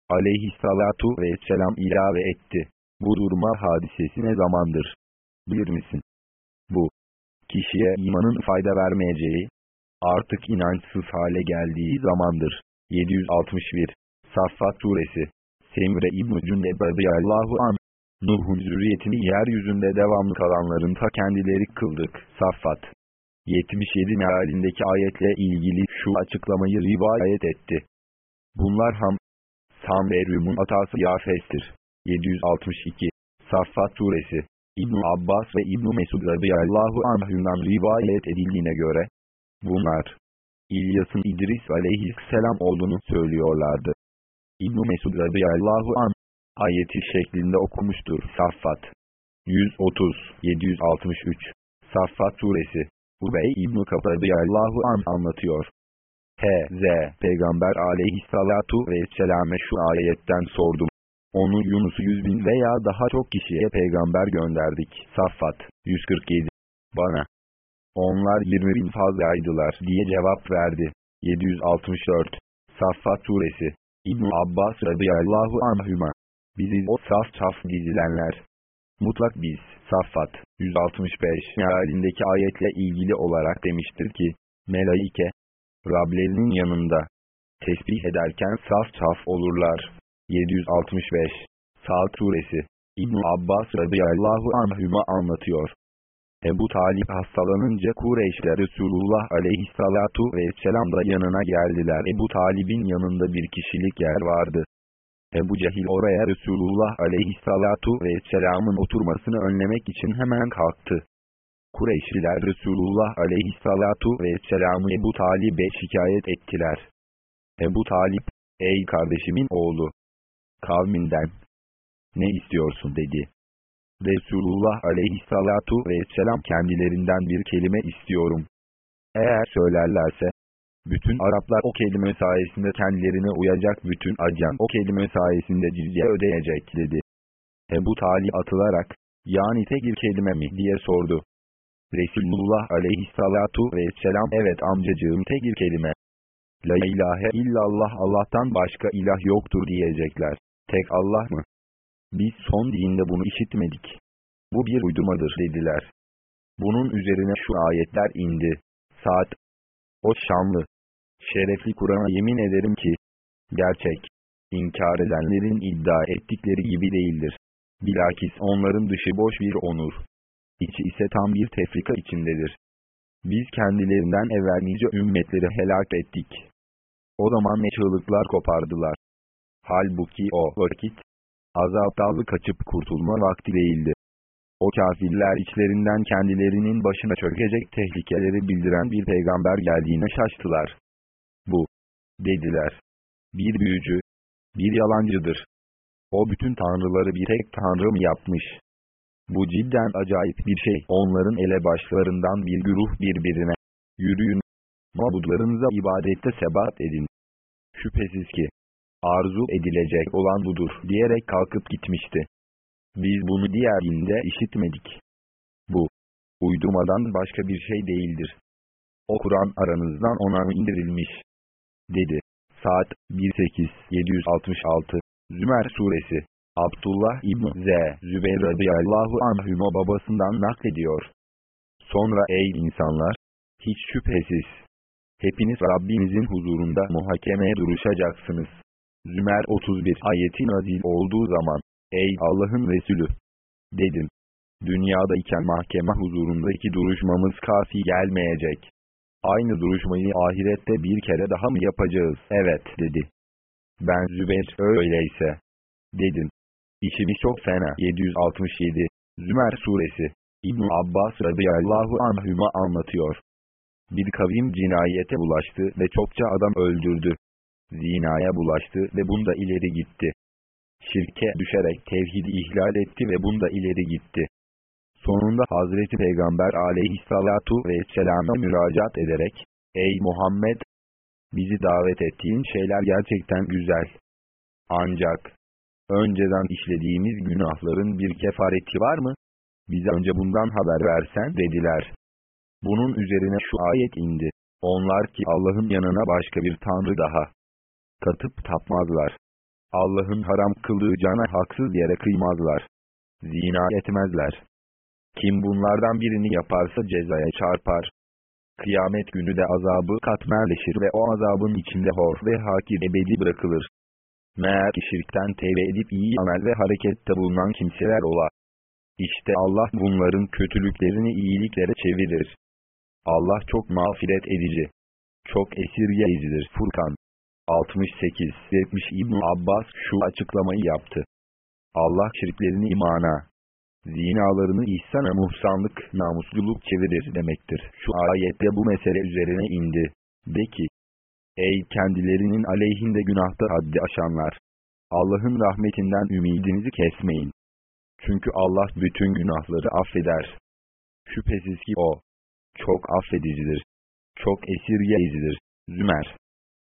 aleyhissalatu vesselam ilave etti. Bu durma hadisesi ne zamandır? Bilir misin? Bu, kişiye imanın fayda vermeyeceği, artık inançsız hale geldiği zamandır. 761 Saffat Suresi Semre İbn-i Cündeb radıyallahu an Nuh'un zürriyetini yeryüzünde devamlı kalanların ta kendileri kıldık. Saffat 77 mealindeki ayetle ilgili şu açıklamayı rivayet etti. Bunlar Ham, Sam ve Rüm'ün atası Yafes'tir. 762 Saffat Suresi İbn Abbas ve İbn Mesud radıyallahu anhümden rivayet edildiğine göre bunlar İlyas'ın İdris aleyhisselam olduğunu söylüyorlardı. İbn Mesud radıyallahu an ayeti şeklinde okumuştur. Saffat 130 763 Saffat suresi Ubey İbn-i radıyallahu an anlatıyor. H.Z. Peygamber aleyhissalatu vesselam'e şu ayetten sordum. Onu Yunus'u yüz bin veya daha çok kişiye peygamber gönderdik. Saffat 147 Bana. Onlar 20 bin fazlaydılar diye cevap verdi. 764 Saffat suresi İbn Abbas radıyallahu anhüma. Biziz o saf saf dizilenler. Mutlak biz, Saffat, 165 mealindeki ayetle ilgili olarak demiştir ki, Melaike, Rablerinin yanında, tesbih ederken saf saf olurlar. 765 Saat Suresi İbn Abbas radıyallahu anhüma anlatıyor. Ebu Talip hastalanınca Kureyşler Resulullah aleyhissalatu vesselam da yanına geldiler. Ebu Talib'in yanında bir kişilik yer vardı. Ebu Cehil oraya Resulullah aleyhissalatu vesselamın oturmasını önlemek için hemen kalktı. Kureyşliler Resulullah aleyhissalatu vesselamı Ebu Talib'e şikayet ettiler. Ebu Talip, ey kardeşimin oğlu, kavminden, ne istiyorsun dedi. Resulullah aleyhissalatu vesselam kendilerinden bir kelime istiyorum. Eğer söylerlerse, bütün Araplar o kelime sayesinde kendilerine uyacak bütün acan o kelime sayesinde cizye ödeyecek dedi. Ebu Talip atılarak, yani tek bir kelime mi diye sordu. Resulullah aleyhissalatu vesselam evet amcacığım tek bir kelime. La ilahe illallah Allah'tan başka ilah yoktur diyecekler. Tek Allah mı? Biz son dinde bunu işitmedik. Bu bir uydumadır dediler. Bunun üzerine şu ayetler indi. Saat. O şanlı. Şerefli Kur'an'a yemin ederim ki, gerçek, inkar edenlerin iddia ettikleri gibi değildir. Bilakis onların dışı boş bir onur. İçi ise tam bir tefrika içindedir. Biz kendilerinden evvel nice ümmetleri helak ettik. O zaman ne çığlıklar kopardılar. Halbuki o vakit, azaptan kaçıp kurtulma vakti değildi. O kafirler içlerinden kendilerinin başına çökecek tehlikeleri bildiren bir peygamber geldiğine şaştılar. Bu, dediler, bir büyücü, bir yalancıdır. O bütün tanrıları bir tek tanrı mı yapmış? Bu cidden acayip bir şey. Onların elebaşlarından bir güruh birbirine, yürüyün, mabudlarınıza ibadette sebat edin. Şüphesiz ki, arzu edilecek olan budur diyerek kalkıp gitmişti. Biz bunu diğer dinde işitmedik. Bu, uydurmadan başka bir şey değildir. O Kur'an aranızdan ona indirilmiş. Dedi. Saat 1.8.766 Zümer Suresi Abdullah İbn Z. Zübeyir radıyallahu anhüma babasından naklediyor. Sonra ey insanlar! Hiç şüphesiz! Hepiniz Rabbinizin huzurunda muhakemeye duruşacaksınız. Zümer 31 ayeti nazil olduğu zaman, ey Allah'ın Resulü! Dedim. Dünyadayken mahkeme huzurundaki duruşmamız kafi gelmeyecek. Aynı duruşmayı ahirette bir kere daha mı yapacağız? Evet dedi. Ben Zübeyir öyleyse. Dedim. İşimiz çok fena. 767 Zümer Suresi İbn Abbas radıyallahu anhüma anlatıyor. Bir kavim cinayete bulaştı ve çokça adam öldürdü. Zinaya bulaştı ve bunda ileri gitti. Şirke düşerek tevhidi ihlal etti ve bunda ileri gitti. Sonunda Hazreti Peygamber aleyhissalatu vesselama müracaat ederek, Ey Muhammed! Bizi davet ettiğin şeyler gerçekten güzel. Ancak, önceden işlediğimiz günahların bir kefareti var mı? Bize önce bundan haber versen dediler. Bunun üzerine şu ayet indi. Onlar ki Allah'ın yanına başka bir tanrı daha katıp tapmazlar. Allah'ın haram kıldığı cana haksız yere kıymazlar. Zina etmezler. Kim bunlardan birini yaparsa cezaya çarpar. Kıyamet günü de azabı katmerleşir ve o azabın içinde hor ve hakir ebedi bırakılır. Meğer ki şirkten tevbe edip iyi amel ve harekette bulunan kimseler ola. İşte Allah bunların kötülüklerini iyiliklere çevirir. Allah çok mağfiret edici. Çok esirgeyicidir. Furkan 68-70 İbn Abbas şu açıklamayı yaptı. Allah şirklerini imana, zinalarını ihsana muhsanlık, namusluluk çevirir demektir. Şu ayette bu mesele üzerine indi. De ki, ey kendilerinin aleyhinde günahta haddi aşanlar! Allah'ın rahmetinden ümidinizi kesmeyin. Çünkü Allah bütün günahları affeder. Şüphesiz ki O, çok affedicidir, çok esirgeyicidir. Zümer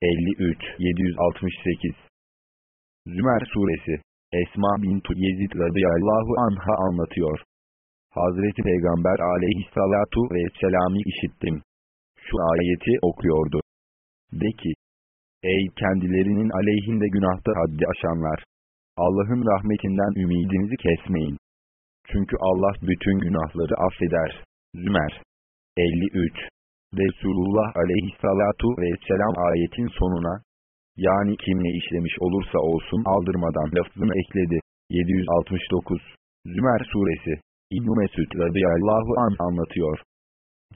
53 768 Zümer Suresi Esma bintu Yezid radıyallahu anha anlatıyor. Hazreti Peygamber aleyhissalatu vesselam'ı işittim. Şu ayeti okuyordu. De ki, Ey kendilerinin aleyhinde günahta haddi aşanlar! Allah'ın rahmetinden ümidinizi kesmeyin. Çünkü Allah bütün günahları affeder. Zümer 53 Resulullah aleyhissalatu vesselam ayetin sonuna, yani kim ne işlemiş olursa olsun aldırmadan lafzını ekledi. 769 Zümer Suresi İbn-i Mesud radıyallahu an anlatıyor.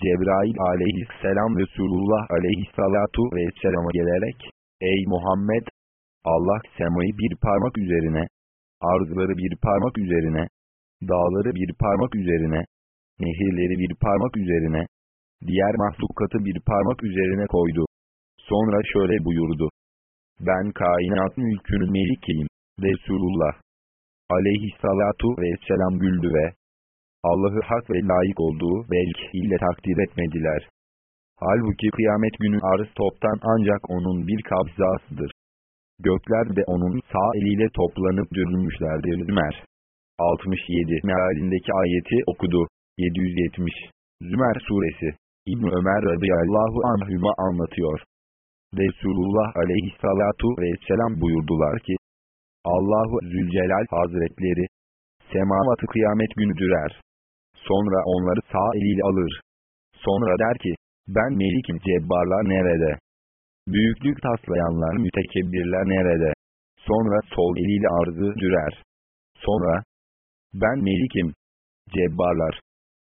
Cebrail aleyhisselam Resulullah aleyhissalatu vesselama gelerek, Ey Muhammed! Allah semayı bir parmak üzerine, arzları bir parmak üzerine, dağları bir parmak üzerine, nehirleri bir parmak üzerine, diğer mahlukatı bir parmak üzerine koydu. Sonra şöyle buyurdu. Ben kainat mülkünün melikiyim. Resulullah aleyhissalatu vesselam güldü ve Allah'ı hak ve layık olduğu belki ile takdir etmediler. Halbuki kıyamet günü arz toptan ancak onun bir kabzasıdır. Gökler de onun sağ eliyle toplanıp dürülmüşlerdir Zümer. 67 mealindeki ayeti okudu. 770 Zümer suresi İbn Ömer radıyallahu anhüma anlatıyor. Resulullah aleyhissalatu vesselam buyurdular ki, Allahu Zülcelal Hazretleri, semavatı kıyamet günü dürer. Sonra onları sağ eliyle alır. Sonra der ki, ben melikim cebbarlar nerede? Büyüklük taslayanlar mütekebbirler nerede? Sonra sol eliyle arzı dürer. Sonra, ben melikim, cebbarlar,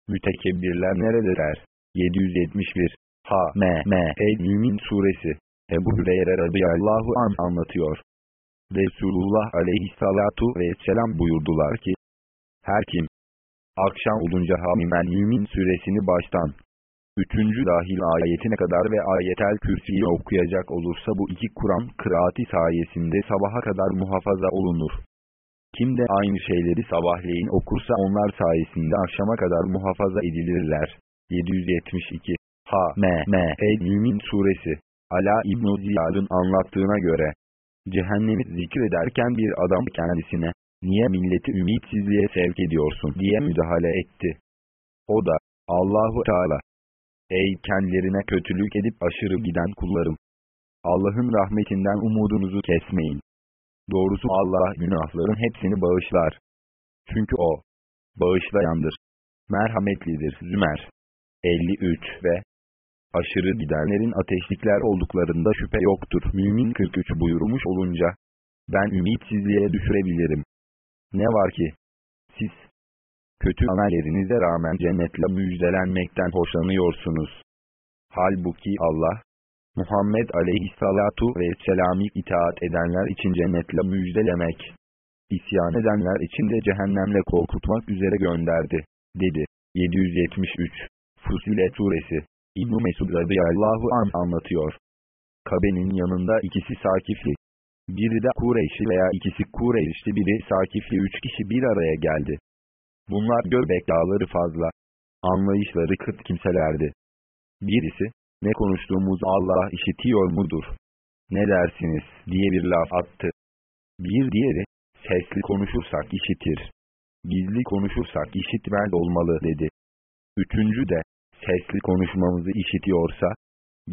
mütekebbirler nerede der. 771 Ha M M El Mümin Suresi Ebu Hüreyre radıyallahu an anlatıyor. Resulullah aleyhissalatu vesselam buyurdular ki, her kim, akşam olunca Hamimen Mümin suresini baştan, üçüncü dahil ayetine kadar ve ayetel kürsüyü okuyacak olursa bu iki Kur'an kıraati sayesinde sabaha kadar muhafaza olunur. Kim de aynı şeyleri sabahleyin okursa onlar sayesinde akşama kadar muhafaza edilirler. 772 Ha M M El Mümin Suresi Ala İbn-i Ziyad'ın anlattığına göre, cehennemi zikrederken bir adam kendisine, niye milleti ümitsizliğe sevk ediyorsun diye müdahale etti. O da, Allahu Teala, ey kendilerine kötülük edip aşırı giden kullarım, Allah'ın rahmetinden umudunuzu kesmeyin. Doğrusu Allah günahların hepsini bağışlar. Çünkü O, bağışlayandır, merhametlidir. Zümer 53 ve aşırı gidenlerin ateşlikler olduklarında şüphe yoktur. Mümin 43 buyurmuş olunca, ben ümitsizliğe düşürebilirim. Ne var ki, siz, kötü amellerinize rağmen cennetle müjdelenmekten hoşlanıyorsunuz. Halbuki Allah, Muhammed aleyhissalatu vesselam'ı itaat edenler için cennetle müjdelemek, isyan edenler için de cehennemle korkutmak üzere gönderdi, dedi. 773 Fusilet Suresi İbn-i Mesud radıyallahu an anlatıyor. Kabe'nin yanında ikisi Sakifli. Biri de Kureyşli veya ikisi Kureyşli biri Sakifli üç kişi bir araya geldi. Bunlar göbek dağları fazla. Anlayışları kıt kimselerdi. Birisi, ne konuştuğumuz Allah işitiyor mudur? Ne dersiniz diye bir laf attı. Bir diğeri, sesli konuşursak işitir. Gizli konuşursak işitmez olmalı dedi. Üçüncü de, sesli konuşmamızı işitiyorsa,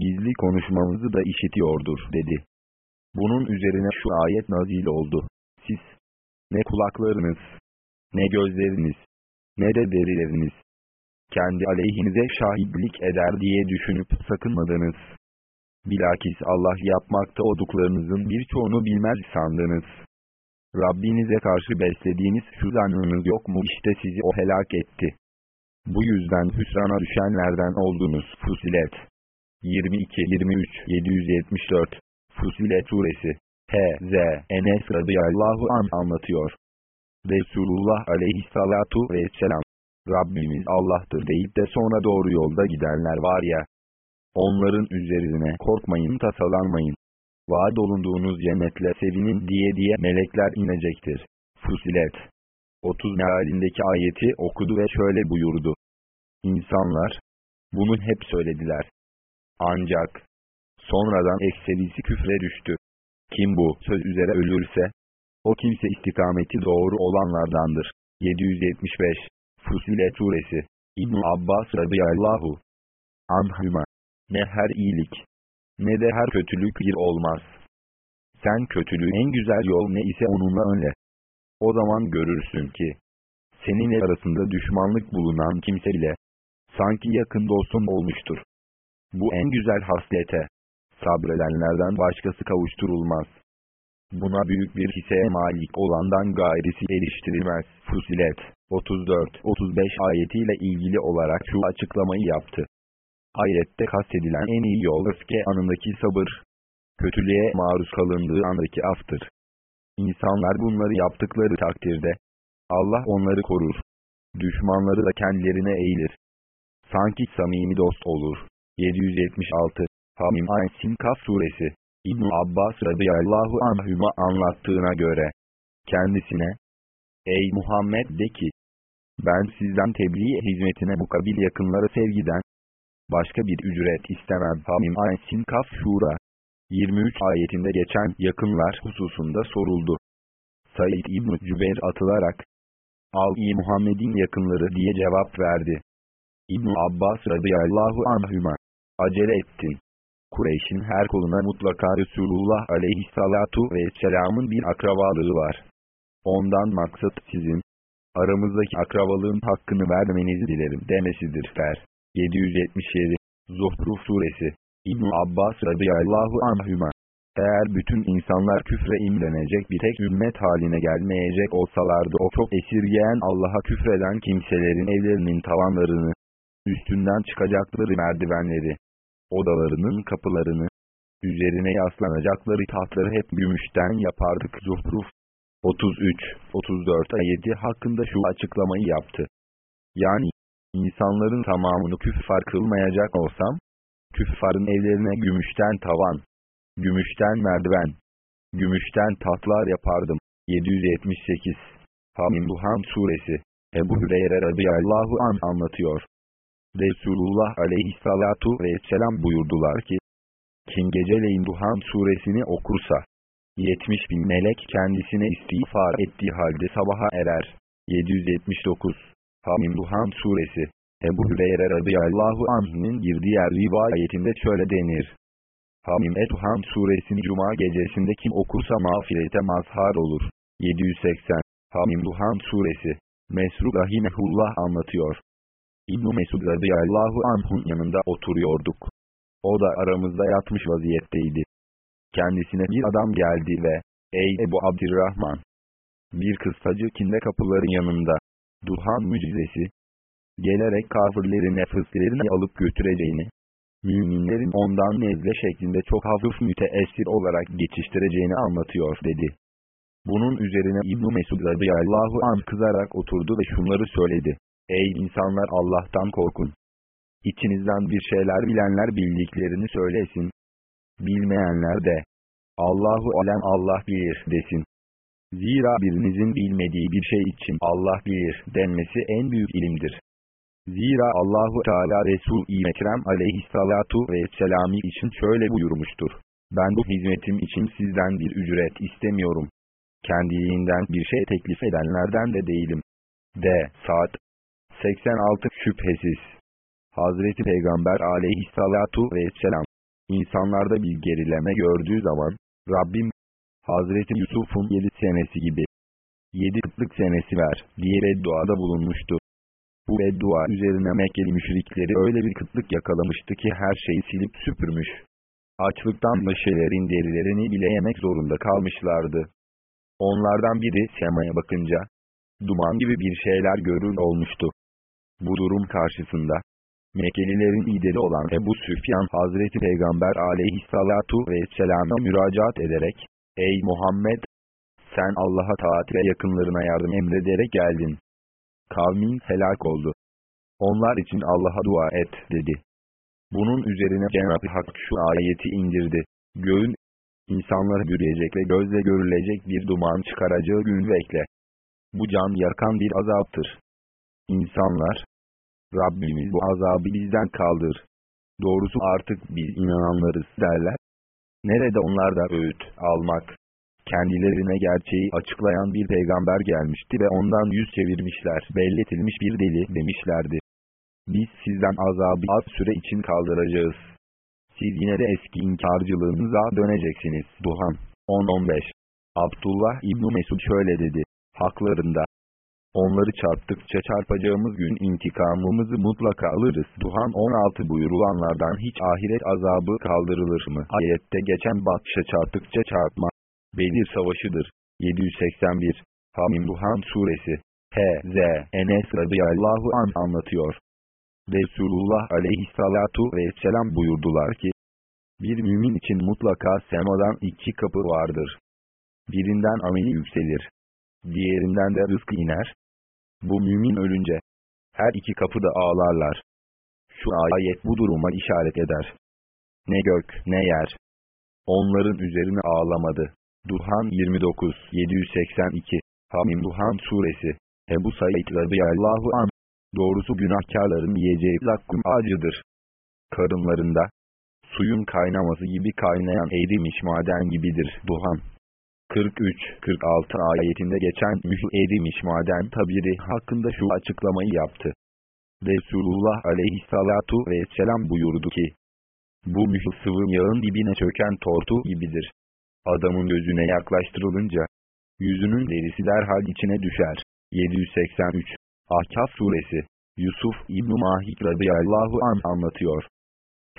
gizli konuşmamızı da işitiyordur dedi. Bunun üzerine şu ayet nazil oldu. Siz, ne kulaklarınız, ne gözleriniz, ne de derileriniz, kendi aleyhinize şahitlik eder diye düşünüp sakınmadınız. Bilakis Allah yapmakta olduklarınızın birçoğunu bilmez sandınız. Rabbinize karşı beslediğiniz şu zannınız yok mu işte sizi o helak etti. Bu yüzden hüsrana düşenlerden oldunuz. Fusilet 22-23 774 Fusilet Suresi H.Z. Enes radıyallahu an anlatıyor. Resulullah aleyhissalatu vesselam Rabbimiz Allah'tır deyip de sonra doğru yolda gidenler var ya. Onların üzerine korkmayın tasalanmayın. Vaad olunduğunuz cennetle sevinin diye diye melekler inecektir. Fusilet 30 mealindeki ayeti okudu ve şöyle buyurdu. İnsanlar, bunu hep söylediler. Ancak, sonradan ekserisi küfre düştü. Kim bu söz üzere ölürse, o kimse istikameti doğru olanlardandır. 775 Fusile Suresi İbn Abbas radıyallahu anhüma ne her iyilik ne de her kötülük bir olmaz. Sen kötülüğün en güzel yol ne ise onunla önle. O zaman görürsün ki, seninle arasında düşmanlık bulunan kimse bile, sanki yakın dostun olmuştur. Bu en güzel haslete, sabredenlerden başkası kavuşturulmaz. Buna büyük bir hisseye malik olandan gayrisi eriştirilmez. Fusilet 34-35 ayetiyle ilgili olarak şu açıklamayı yaptı. Ayette kastedilen en iyi yol öfke anındaki sabır. kötülüğe maruz kalındığı andaki aftır. İnsanlar bunları yaptıkları takdirde, Allah onları korur. Düşmanları da kendilerine eğilir. Sanki samimi dost olur. 776 Hamim Ayn Kaf suresi ibn Abbas radıyallahu anhüma anlattığına göre kendisine Ey Muhammed de ki ben sizden tebliğ hizmetine mukabil yakınlara sevgiden başka bir ücret istemem. Hamim Ayn Kaf Şura 23 ayetinde geçen yakınlar hususunda soruldu. Said İbn Cübeyr atılarak Al-i Muhammed'in yakınları diye cevap verdi. İbn Abbas radıyallahu anhüma acele ettin. Kureyş'in her koluna mutlaka Resulullah aleyhissalatu vesselamın bir akrabalığı var. Ondan maksat sizin, aramızdaki akrabalığın hakkını vermenizi dilerim demesidir der. 777 Zuhruf Suresi İbn Abbas radıyallahu anhüma eğer bütün insanlar küfre imrenecek bir tek ümmet haline gelmeyecek olsalardı o çok esirgeyen Allah'a küfreden kimselerin evlerinin tavanlarını, üstünden çıkacakları merdivenleri, odalarının kapılarını, üzerine yaslanacakları tahtları hep gümüşten yapardık. Zuhruf 33-34 ayeti hakkında şu açıklamayı yaptı. Yani, insanların tamamını küffar kılmayacak olsam, küffarın evlerine gümüşten tavan, gümüşten merdiven, gümüşten tahtlar yapardım. 778 Hamim Duhan Suresi Ebu Hüreyre radıyallahu an anlatıyor. Resulullah aleyhissalatu vesselam buyurdular ki, kim geceleyin Duhan suresini okursa, 70 bin melek kendisine istiğfar ettiği halde sabaha erer. 779 Hamim Duhan suresi Ebu Hüreyre radıyallahu anh'ın bir diğer rivayetinde şöyle denir. Hamim Duhan suresini cuma gecesinde kim okursa mağfirete mazhar olur. 780 Hamim Duhan suresi Mesrud Rahimehullah anlatıyor. İbn-i Mesud radıyallahu anh'un yanında oturuyorduk. O da aramızda yatmış vaziyetteydi. Kendisine bir adam geldi ve, Ey Ebu Abdirrahman! Bir kıstacı kinde kapıların yanında, Duhan müjdesi, gelerek kafirlerin nefislerini alıp götüreceğini, müminlerin ondan nezle şeklinde çok hafif müteessir olarak geçiştireceğini anlatıyor dedi. Bunun üzerine İbn-i Mesud radıyallahu an kızarak oturdu ve şunları söyledi. Ey insanlar Allah'tan korkun. İçinizden bir şeyler bilenler bildiklerini söylesin. Bilmeyenler de Allahu alem Allah bilir desin. Zira birinizin bilmediği bir şey için Allah bilir denmesi en büyük ilimdir. Zira Allahu Teala Resul-i Ekrem aleyhissalatu vesselami için şöyle buyurmuştur. Ben bu hizmetim için sizden bir ücret istemiyorum. Kendiliğinden bir şey teklif edenlerden de değilim. D. Saat 86 Şüphesiz Hazreti Peygamber aleyhissalatu vesselam insanlarda bir gerileme gördüğü zaman Rabbim Hazreti Yusuf'un 7 senesi gibi 7 kıtlık senesi ver diye bedduada bulunmuştu. Bu beddua üzerine Mekkeli müşrikleri öyle bir kıtlık yakalamıştı ki her şeyi silip süpürmüş. Açlıktan meşelerin derilerini bile yemek zorunda kalmışlardı. Onlardan biri semaya bakınca, duman gibi bir şeyler görür olmuştu. Bu durum karşısında, Mekkelilerin lideri olan Ebu Süfyan Hazreti Peygamber aleyhissalatu vesselama müracaat ederek, Ey Muhammed! Sen Allah'a taat ve yakınlarına yardım emrederek geldin. Kavmin helak oldu. Onlar için Allah'a dua et dedi. Bunun üzerine Cenab-ı Hak şu ayeti indirdi. Göğün, insanları bürüyecek ve gözle görülecek bir duman çıkaracağı gün bekle. Bu can yakan bir azaptır. İnsanlar, Rabbimiz bu azabı bizden kaldır. Doğrusu artık biz inananlarız derler. Nerede onlarda öğüt almak, kendilerine gerçeği açıklayan bir peygamber gelmişti ve ondan yüz çevirmişler, belletilmiş bir deli demişlerdi. Biz sizden azabı az süre için kaldıracağız. Siz yine de eski inkarcılığınıza döneceksiniz. Duhan 10-15 Abdullah İbni Mesud şöyle dedi. Haklarında, Onları çarptıkça çarpacağımız gün intikamımızı mutlaka alırız. Duhan 16 buyurulanlardan hiç ahiret azabı kaldırılır mı? Ayette geçen batşa çarptıkça çarpma. Belir Savaşı'dır. 781 Hamim Duhan Suresi H.Z. Enes radıyallahu an anlatıyor. Resulullah aleyhissalatu vesselam buyurdular ki, Bir mümin için mutlaka semadan iki kapı vardır. Birinden ameli yükselir. Diğerinden de rızkı iner. Bu mümin ölünce. Her iki kapı da ağlarlar. Şu ayet bu duruma işaret eder. Ne gök ne yer. Onların üzerine ağlamadı. Duhan 29 782 Hamim Duhan Suresi Ebu Said radıyallahu an Doğrusu günahkarların yiyeceği zakkum acıdır. Karınlarında suyun kaynaması gibi kaynayan erimiş maden gibidir Duhan 43-46 ayetinde geçen mühü erimiş maden tabiri hakkında şu açıklamayı yaptı. Resulullah aleyhissalatu vesselam buyurdu ki, bu mühür sıvı yağın dibine çöken tortu gibidir. Adamın gözüne yaklaştırılınca, yüzünün derisi derhal içine düşer. 783 Ahkaf suresi Yusuf İbn-i Mahik radıyallahu an anlatıyor.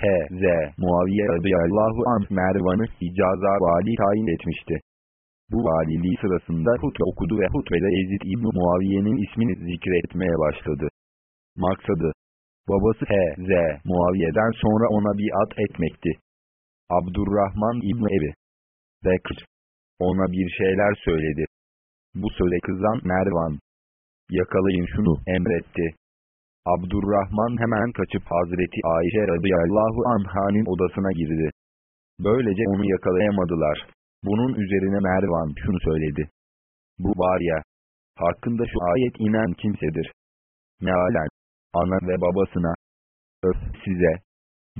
H.Z. Muaviye radıyallahu an Mervan'ı Hicaz'a vali tayin etmişti. Bu valiliği sırasında hutbe okudu ve hutbede Ezid İbn Muaviye'nin ismini zikretmeye başladı. Maksadı, babası H.Z. Muaviye'den sonra ona biat etmekti. Abdurrahman İbni Ebi Bekr ona bir şeyler söyledi. Bu söze kızan Mervan, yakalayın şunu emretti. Abdurrahman hemen kaçıp Hazreti Ayşe radıyallahu anhanın odasına girdi. Böylece onu yakalayamadılar. Bunun üzerine Mervan şunu söyledi. Bu var ya, hakkında şu ayet inen kimsedir. Mealen, ana ve babasına, öf size,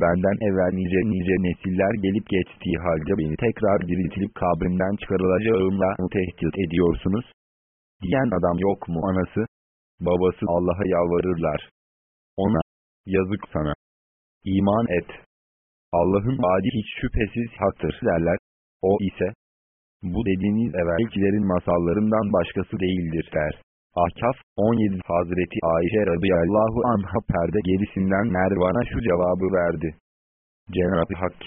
benden evvel nice nice nesiller gelip geçtiği halde beni tekrar diriltilip kabrimden çıkarılacağımla tehdit ediyorsunuz? Diyen adam yok mu anası? Babası Allah'a yalvarırlar. Ona, yazık sana. İman et. Allah'ın vaadi hiç şüphesiz haktır derler. O ise, bu dediğiniz evvelkilerin masallarından başkası değildir der. Ahkaf 17 Hazreti Ayşe radıyallahu anha perde gerisinden Mervan'a şu cevabı verdi. Cenab-ı Hak,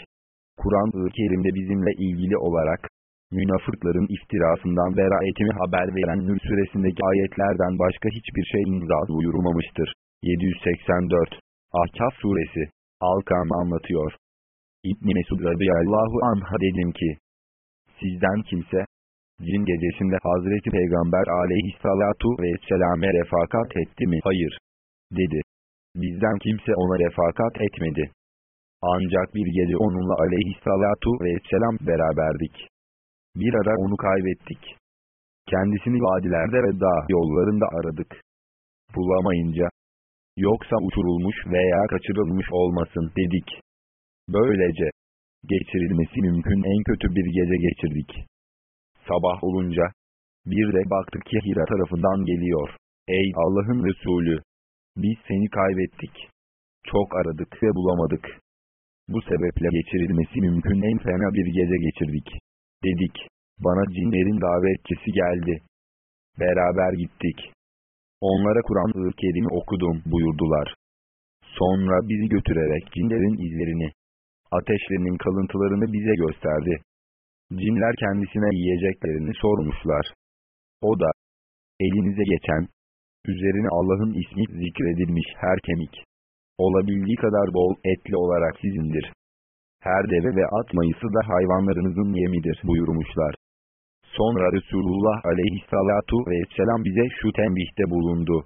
Kur'an-ı Kerim'de bizimle ilgili olarak, münafıkların iftirasından verayetimi haber veren Nür suresindeki ayetlerden başka hiçbir şey imza buyurmamıştır. 784 Ahkaf suresi Alkam anlatıyor. İbn Mesud radıyallahu anha dedim ki, sizden kimse, cin gecesinde Hazreti Peygamber aleyhissalatu vesselam'e refakat etti mi? Hayır. Dedi. Bizden kimse ona refakat etmedi. Ancak bir gece onunla aleyhissalatu vesselam beraberdik. Bir ara onu kaybettik. Kendisini vadilerde ve dağ yollarında aradık. Bulamayınca, yoksa uçurulmuş veya kaçırılmış olmasın dedik. Böylece, geçirilmesi mümkün en kötü bir gece geçirdik. Sabah olunca, bir de baktık ki Hira tarafından geliyor. Ey Allah'ın Resulü! Biz seni kaybettik. Çok aradık ve bulamadık. Bu sebeple geçirilmesi mümkün en fena bir gece geçirdik. Dedik, bana cinlerin davetçisi geldi. Beraber gittik. Onlara Kur'an-ı Kerim'i okudum buyurdular. Sonra bizi götürerek cinlerin izlerini, ateşlerinin kalıntılarını bize gösterdi. Cinler kendisine yiyeceklerini sormuşlar. O da, elinize geçen, üzerine Allah'ın ismi zikredilmiş her kemik, olabildiği kadar bol etli olarak sizindir. Her deve ve at mayısı da hayvanlarınızın yemidir buyurmuşlar. Sonra Resulullah aleyhissalatu vesselam bize şu tembihte bulundu.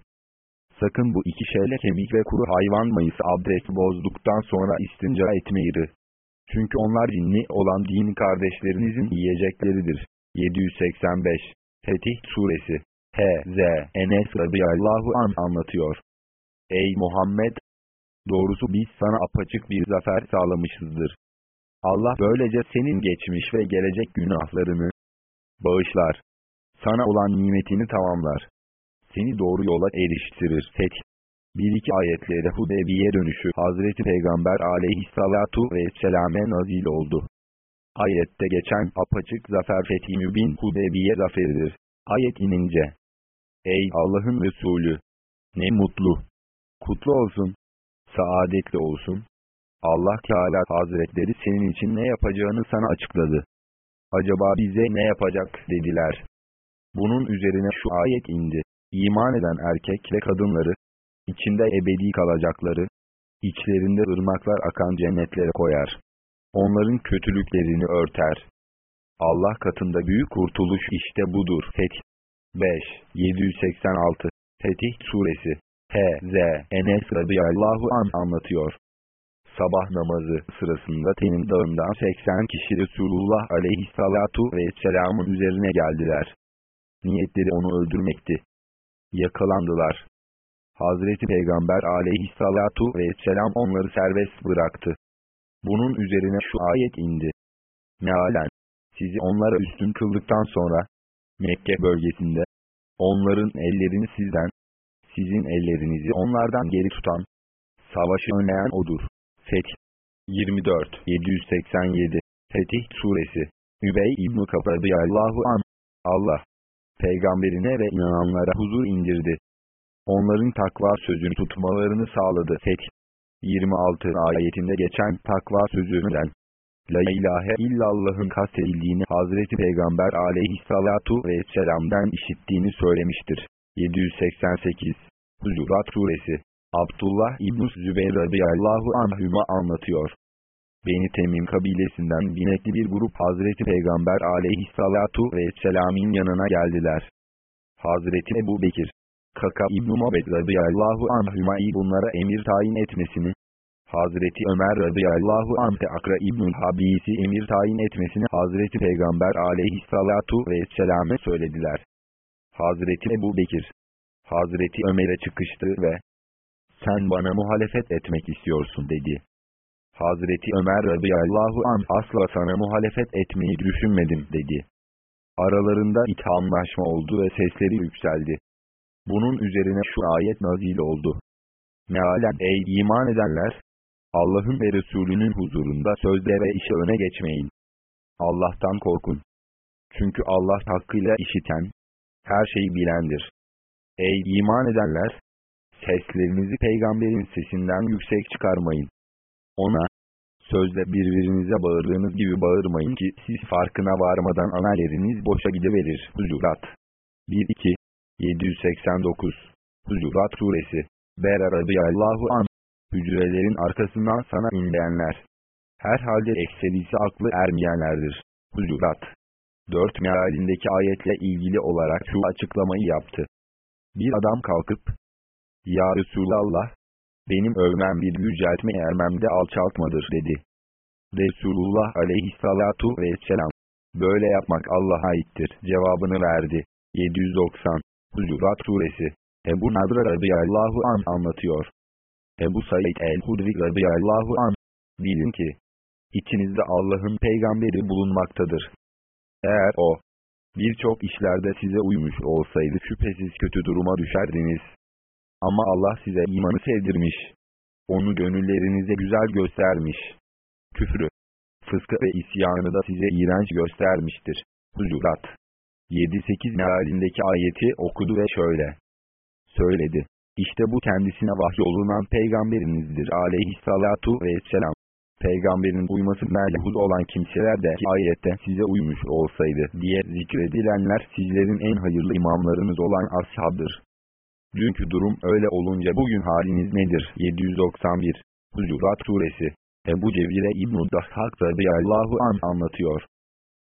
Sakın bu iki şeyle kemik ve kuru hayvan mayısı abdest bozduktan sonra istinca etmeyi. Çünkü onlar dinli olan din kardeşlerinizin yiyecekleridir. 785 Fetih Suresi H.Z. Enes radıyallahu an anlatıyor. Ey Muhammed! Doğrusu biz sana apaçık bir zafer sağlamışızdır. Allah böylece senin geçmiş ve gelecek günahlarını bağışlar. Sana olan nimetini tamamlar. Seni doğru yola eriştirir. Bir iki ayetlere Hudeybiye dönüşü Hazreti Peygamber aleyhissalatu vesselame nazil oldu. Ayette geçen apaçık zafer fethi mübin Hudeybiye zaferidir. Ayet inince. Ey Allah'ın Resulü! Ne mutlu! Kutlu olsun! Saadetli olsun! Allah Teala Hazretleri senin için ne yapacağını sana açıkladı. Acaba bize ne yapacak dediler. Bunun üzerine şu ayet indi. İman eden erkek ve kadınları, içinde ebedi kalacakları, içlerinde ırmaklar akan cennetlere koyar. onların kötülüklerini örter. Allah katında büyük kurtuluş işte budur. Fetih 5. 786 Fetih Suresi H.Z. Enes radıyallahu an anlatıyor. Sabah namazı sırasında Tenin dağından 80 kişi Resulullah aleyhissalatu vesselamın üzerine geldiler. Niyetleri onu öldürmekti. Yakalandılar. Hazreti Peygamber aleyhissalatu vesselam onları serbest bıraktı. Bunun üzerine şu ayet indi. Mealen, sizi onlara üstün kıldıktan sonra, Mekke bölgesinde, onların ellerini sizden, sizin ellerinizi onlardan geri tutan, savaşı önleyen odur. Fetih 24 787 Fetih Suresi Übey İbn-i Allahu an Allah peygamberine ve inananlara huzur indirdi. Onların takva sözünü tutmalarını sağladı. Fetih 26 ayetinde geçen takva sözünden La ilahe illallah'ın kastedildiğini Hazreti Peygamber aleyhissalatu vesselam'dan işittiğini söylemiştir. 788 Huzurat Suresi Abdullah İbn-i Zübeyir radıyallahu anhüma anlatıyor. Beni Temim kabilesinden binekli bir grup Hazreti Peygamber aleyhissalatu vesselam'in yanına geldiler. Hazreti Ebu Bekir, Kaka İbn-i Mabed radıyallahu anhüma'yı bunlara emir tayin etmesini, Hazreti Ömer radıyallahu anh'e Akra İbn-i Habisi emir tayin etmesini Hazreti Peygamber aleyhissalatu vesselam'e söylediler. Hazreti Ebu Bekir, Hazreti Ömer'e çıkıştı ve sen bana muhalefet etmek istiyorsun dedi. Hazreti Ömer radıyallahu an asla sana muhalefet etmeyi düşünmedim dedi. Aralarında ithamlaşma oldu ve sesleri yükseldi. Bunun üzerine şu ayet nazil oldu. Mealen ey iman edenler! Allah'ın ve Resulünün huzurunda sözde ve işe öne geçmeyin. Allah'tan korkun. Çünkü Allah hakkıyla işiten, her şeyi bilendir. Ey iman edenler! Seslerinizi peygamberin sesinden yüksek çıkarmayın. Ona, sözle birbirinize bağırdığınız gibi bağırmayın ki siz farkına varmadan amelleriniz boşa gideverir. Huzurat 1-2 789 Huzurat Suresi Bera radıyallahu an Hücrelerin arkasından sana inleyenler. Herhalde ekserisi aklı ermeyenlerdir. Huzurat 4 mealindeki ayetle ilgili olarak şu açıklamayı yaptı. Bir adam kalkıp, Ya Resulallah, benim övmem bir yüceltme ermemde alçaltmadır dedi. Resulullah aleyhissalatu vesselam, böyle yapmak Allah'a aittir cevabını verdi. 790 Huzurat Suresi Ebu Nadra radıyallahu an anlatıyor. Ebu Said el-Hudri radıyallahu an, bilin ki, içinizde Allah'ın peygamberi bulunmaktadır. Eğer o, birçok işlerde size uymuş olsaydı şüphesiz kötü duruma düşerdiniz. Ama Allah size imanı sevdirmiş. Onu gönüllerinize güzel göstermiş. Küfrü, fıskı ve isyanı da size iğrenç göstermiştir. Huzurat 7-8 mealindeki ayeti okudu ve şöyle söyledi. İşte bu kendisine vahyolunan peygamberinizdir aleyhissalatu vesselam. Peygamberin uyması melhud olan kimseler de ayette size uymuş olsaydı diye zikredilenler sizlerin en hayırlı imamlarınız olan ashabdır. Dünkü durum öyle olunca bugün haliniz nedir? 791 Hucurat Suresi Ebu Cevire İbn-i Dahhak radıyallahu an anlatıyor.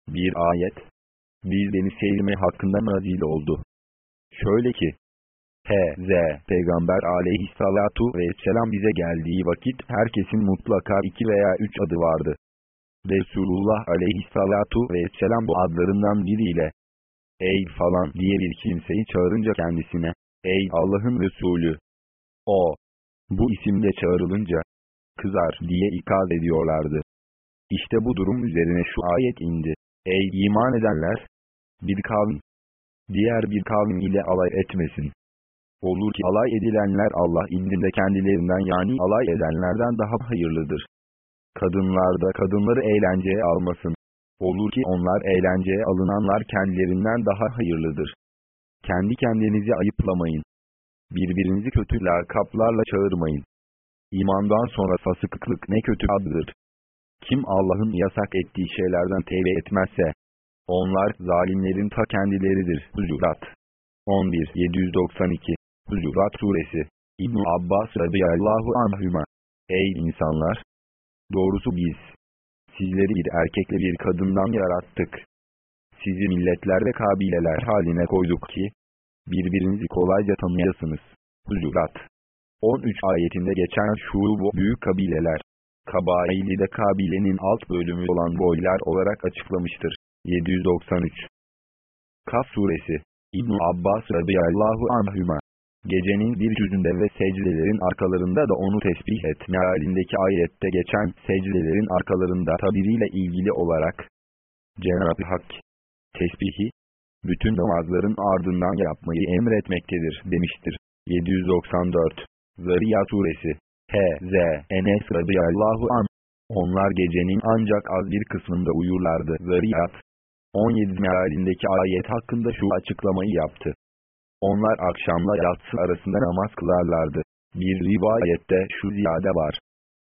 Bir ayet. Bir deniz seyrime hakkında nazil oldu. Şöyle ki, H.Z. Peygamber aleyhissalatu vesselam bize geldiği vakit herkesin mutlaka iki veya üç adı vardı. Resulullah aleyhissalatu vesselam bu adlarından biriyle, ey falan diye bir kimseyi çağırınca kendisine, ey Allah'ın Resulü, o, bu isimle çağrılınca, kızar diye ikaz ediyorlardı. İşte bu durum üzerine şu ayet indi. Ey iman edenler! Bir kavim, diğer bir kavim ile alay etmesin. Olur ki alay edilenler Allah indinde kendilerinden yani alay edenlerden daha hayırlıdır. Kadınlar da kadınları eğlenceye almasın. Olur ki onlar eğlenceye alınanlar kendilerinden daha hayırlıdır. Kendi kendinizi ayıplamayın. Birbirinizi kötü lakaplarla çağırmayın. İmandan sonra fasıklık ne kötü adıdır. Kim Allah'ın yasak ettiği şeylerden tevbe etmezse, onlar zalimlerin ta kendileridir. Hucurat 11 792 Hucurat Suresi İbn Abbas radıyallahu anhüma Ey insanlar! Doğrusu biz, Sizleri bir erkekle bir kadından yarattık. Sizi milletler ve kabileler haline koyduk ki, birbirinizi kolayca tanıyasınız. Huzurat 13 ayetinde geçen şu bu büyük kabileler, Kabaili de kabilenin alt bölümü olan boylar olarak açıklamıştır. 793 Kaf suresi İbn Abbas radıyallahu anhüma Gecenin bir yüzünde ve secdelerin arkalarında da onu tesbih et mealindeki ayette geçen secdelerin arkalarında tabiriyle ilgili olarak Cenab-ı Hak tesbihi bütün namazların ardından yapmayı emretmektedir demiştir. 794 Zariya suresi H.Z. Enes radıyallahu an. Onlar gecenin ancak az bir kısmında uyurlardı. Zariyat 17 mealindeki ayet hakkında şu açıklamayı yaptı. Onlar akşamla yatsı arasında namaz kılarlardı. Bir rivayette şu ziyade var.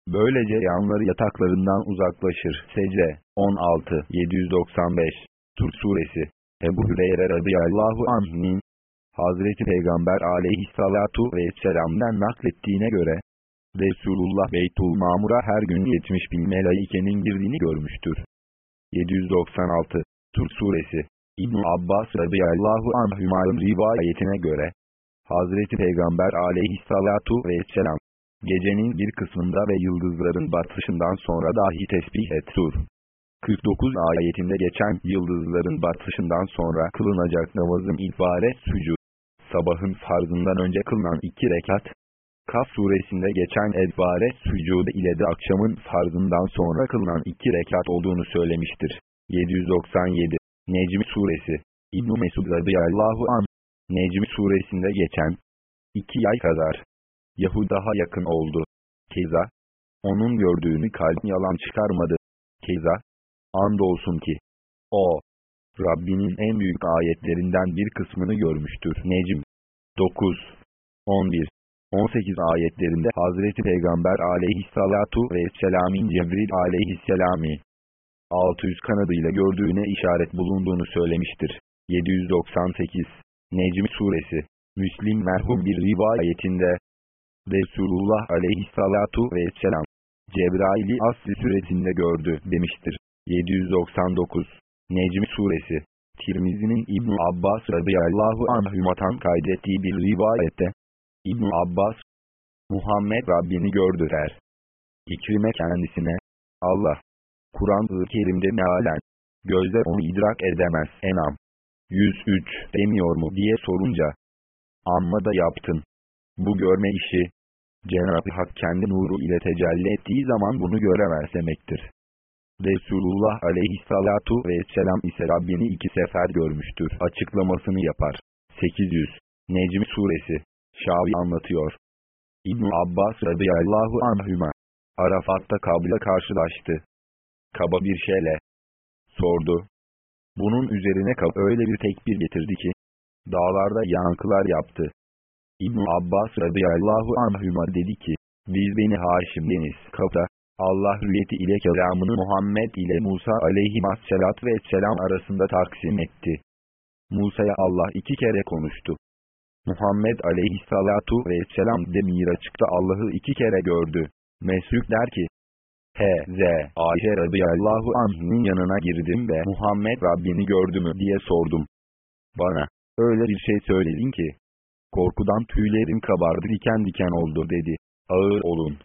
Böylece yanları yataklarından uzaklaşır. Secde 16 795 Tur suresi Ebu Hüreyre radıyallahu anh'nin Hazreti Peygamber aleyhissalatu vesselam'dan naklettiğine göre Resulullah Beytul Mamur'a her gün 70 bin melaikenin girdiğini görmüştür. 796 Tur suresi İbn Abbas radıyallahu anhümanın rivayetine göre Hazreti Peygamber aleyhissalatu vesselam gecenin bir kısmında ve yıldızların batışından sonra dahi tesbih et sur. 49 ayetinde geçen yıldızların batışından sonra kılınacak namazın ibare sücud. Sabahın farzından önce kılınan iki rekat. Kaf suresinde geçen edbare sücudu ile de akşamın farzından sonra kılınan iki rekat olduğunu söylemiştir. 797 Necm suresi İbn-i Mesud radıyallahu an Necm suresinde geçen iki ay kadar Yahu daha yakın oldu. Keza onun gördüğünü kalp yalan çıkarmadı. Keza andolsun ki o Rabbinin en büyük ayetlerinden bir kısmını görmüştür. Necm 9 11 18 ayetlerinde Hazreti Peygamber aleyhissalatu vesselam'in Cebril aleyhisselami 600 kanadıyla gördüğüne işaret bulunduğunu söylemiştir. 798 Necm suresi Müslim merhum bir rivayetinde Resulullah aleyhissalatu vesselam Cebrail'i asli suretinde gördü demiştir. 799 Necm suresi Tirmizi'nin İbn Abbas radıyallahu anhümatan kaydettiği bir rivayette İbn Abbas Muhammed Rabbini gördü der. İkrime kendisine Allah Kur'an-ı Kerim'de mealen, gözler onu idrak edemez. Enam 103 demiyor mu diye sorunca, amma da yaptın. Bu görme işi, Cenab-ı Hak kendi nuru ile tecelli ettiği zaman bunu göremez demektir. Resulullah aleyhissalatu vesselam ise Rabbini iki sefer görmüştür açıklamasını yapar. 800 Necm suresi Şavi anlatıyor. İbn Abbas radıyallahu anhüma Arafat'ta Kabul'e karşılaştı kaba bir şeyle sordu. Bunun üzerine kab öyle bir tekbir getirdi ki, dağlarda yankılar yaptı. İbn Abbas radıyallahu anhüma dedi ki, biz beni Haşim deniz kapta, Allah rüyeti ile kelamını Muhammed ile Musa aleyhisselat ve selam arasında taksim etti. Musa'ya Allah iki kere konuştu. Muhammed aleyhissalatu vesselam de Miraç'ta Allah'ı iki kere gördü. Mesrük der ki, H.Z. Ayşe radıyallahu anh'ın yanına girdim ve Muhammed Rabbini gördü mü diye sordum. Bana, öyle bir şey söyledin ki, korkudan tüylerim kabardı diken diken oldu dedi. Ağır olun.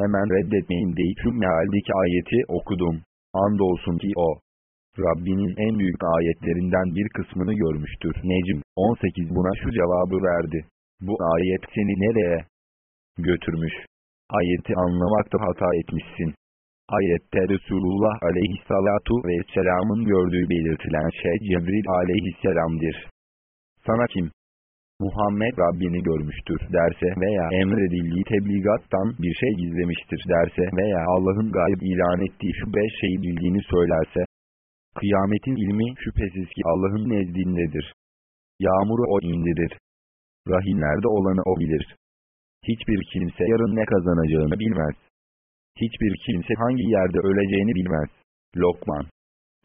Hemen reddetmeyin deyip şu mealdeki ayeti okudum. Andolsun ki o, Rabbinin en büyük ayetlerinden bir kısmını görmüştür. Necm 18 buna şu cevabı verdi. Bu ayet seni nereye götürmüş? Ayeti anlamakta hata etmişsin. Ayette Resulullah aleyhissalatu vesselamın gördüğü belirtilen şey Cebril aleyhisselamdır. Sana kim? Muhammed Rabbini görmüştür derse veya emredildiği tebligattan bir şey gizlemiştir derse veya Allah'ın gayb ilan ettiği şu beş şeyi bildiğini söylerse, kıyametin ilmi şüphesiz ki Allah'ın nezdindedir. Yağmuru o indirir. Rahimlerde olanı o bilir. Hiçbir kimse yarın ne kazanacağını bilmez. Hiçbir kimse hangi yerde öleceğini bilmez. Lokman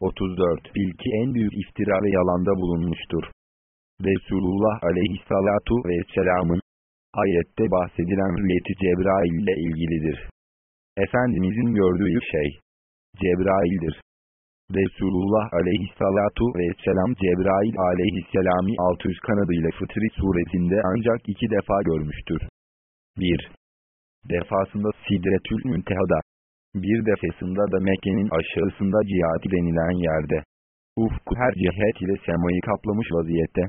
34 Bil ki en büyük iftira ve yalanda bulunmuştur. Resulullah aleyhissalatu vesselamın ayette bahsedilen rüyeti Cebrail ile ilgilidir. Efendimizin gördüğü şey, Cebrail'dir. Resulullah aleyhissalatu vesselam Cebrail aleyhisselami 600 kanadıyla Fıtri suresinde ancak iki defa görmüştür. 1. Defasında Sidretül Münteha'da. Bir defasında da Mekke'nin aşağısında cihati denilen yerde. Ufku her cihet ile semayı kaplamış vaziyette.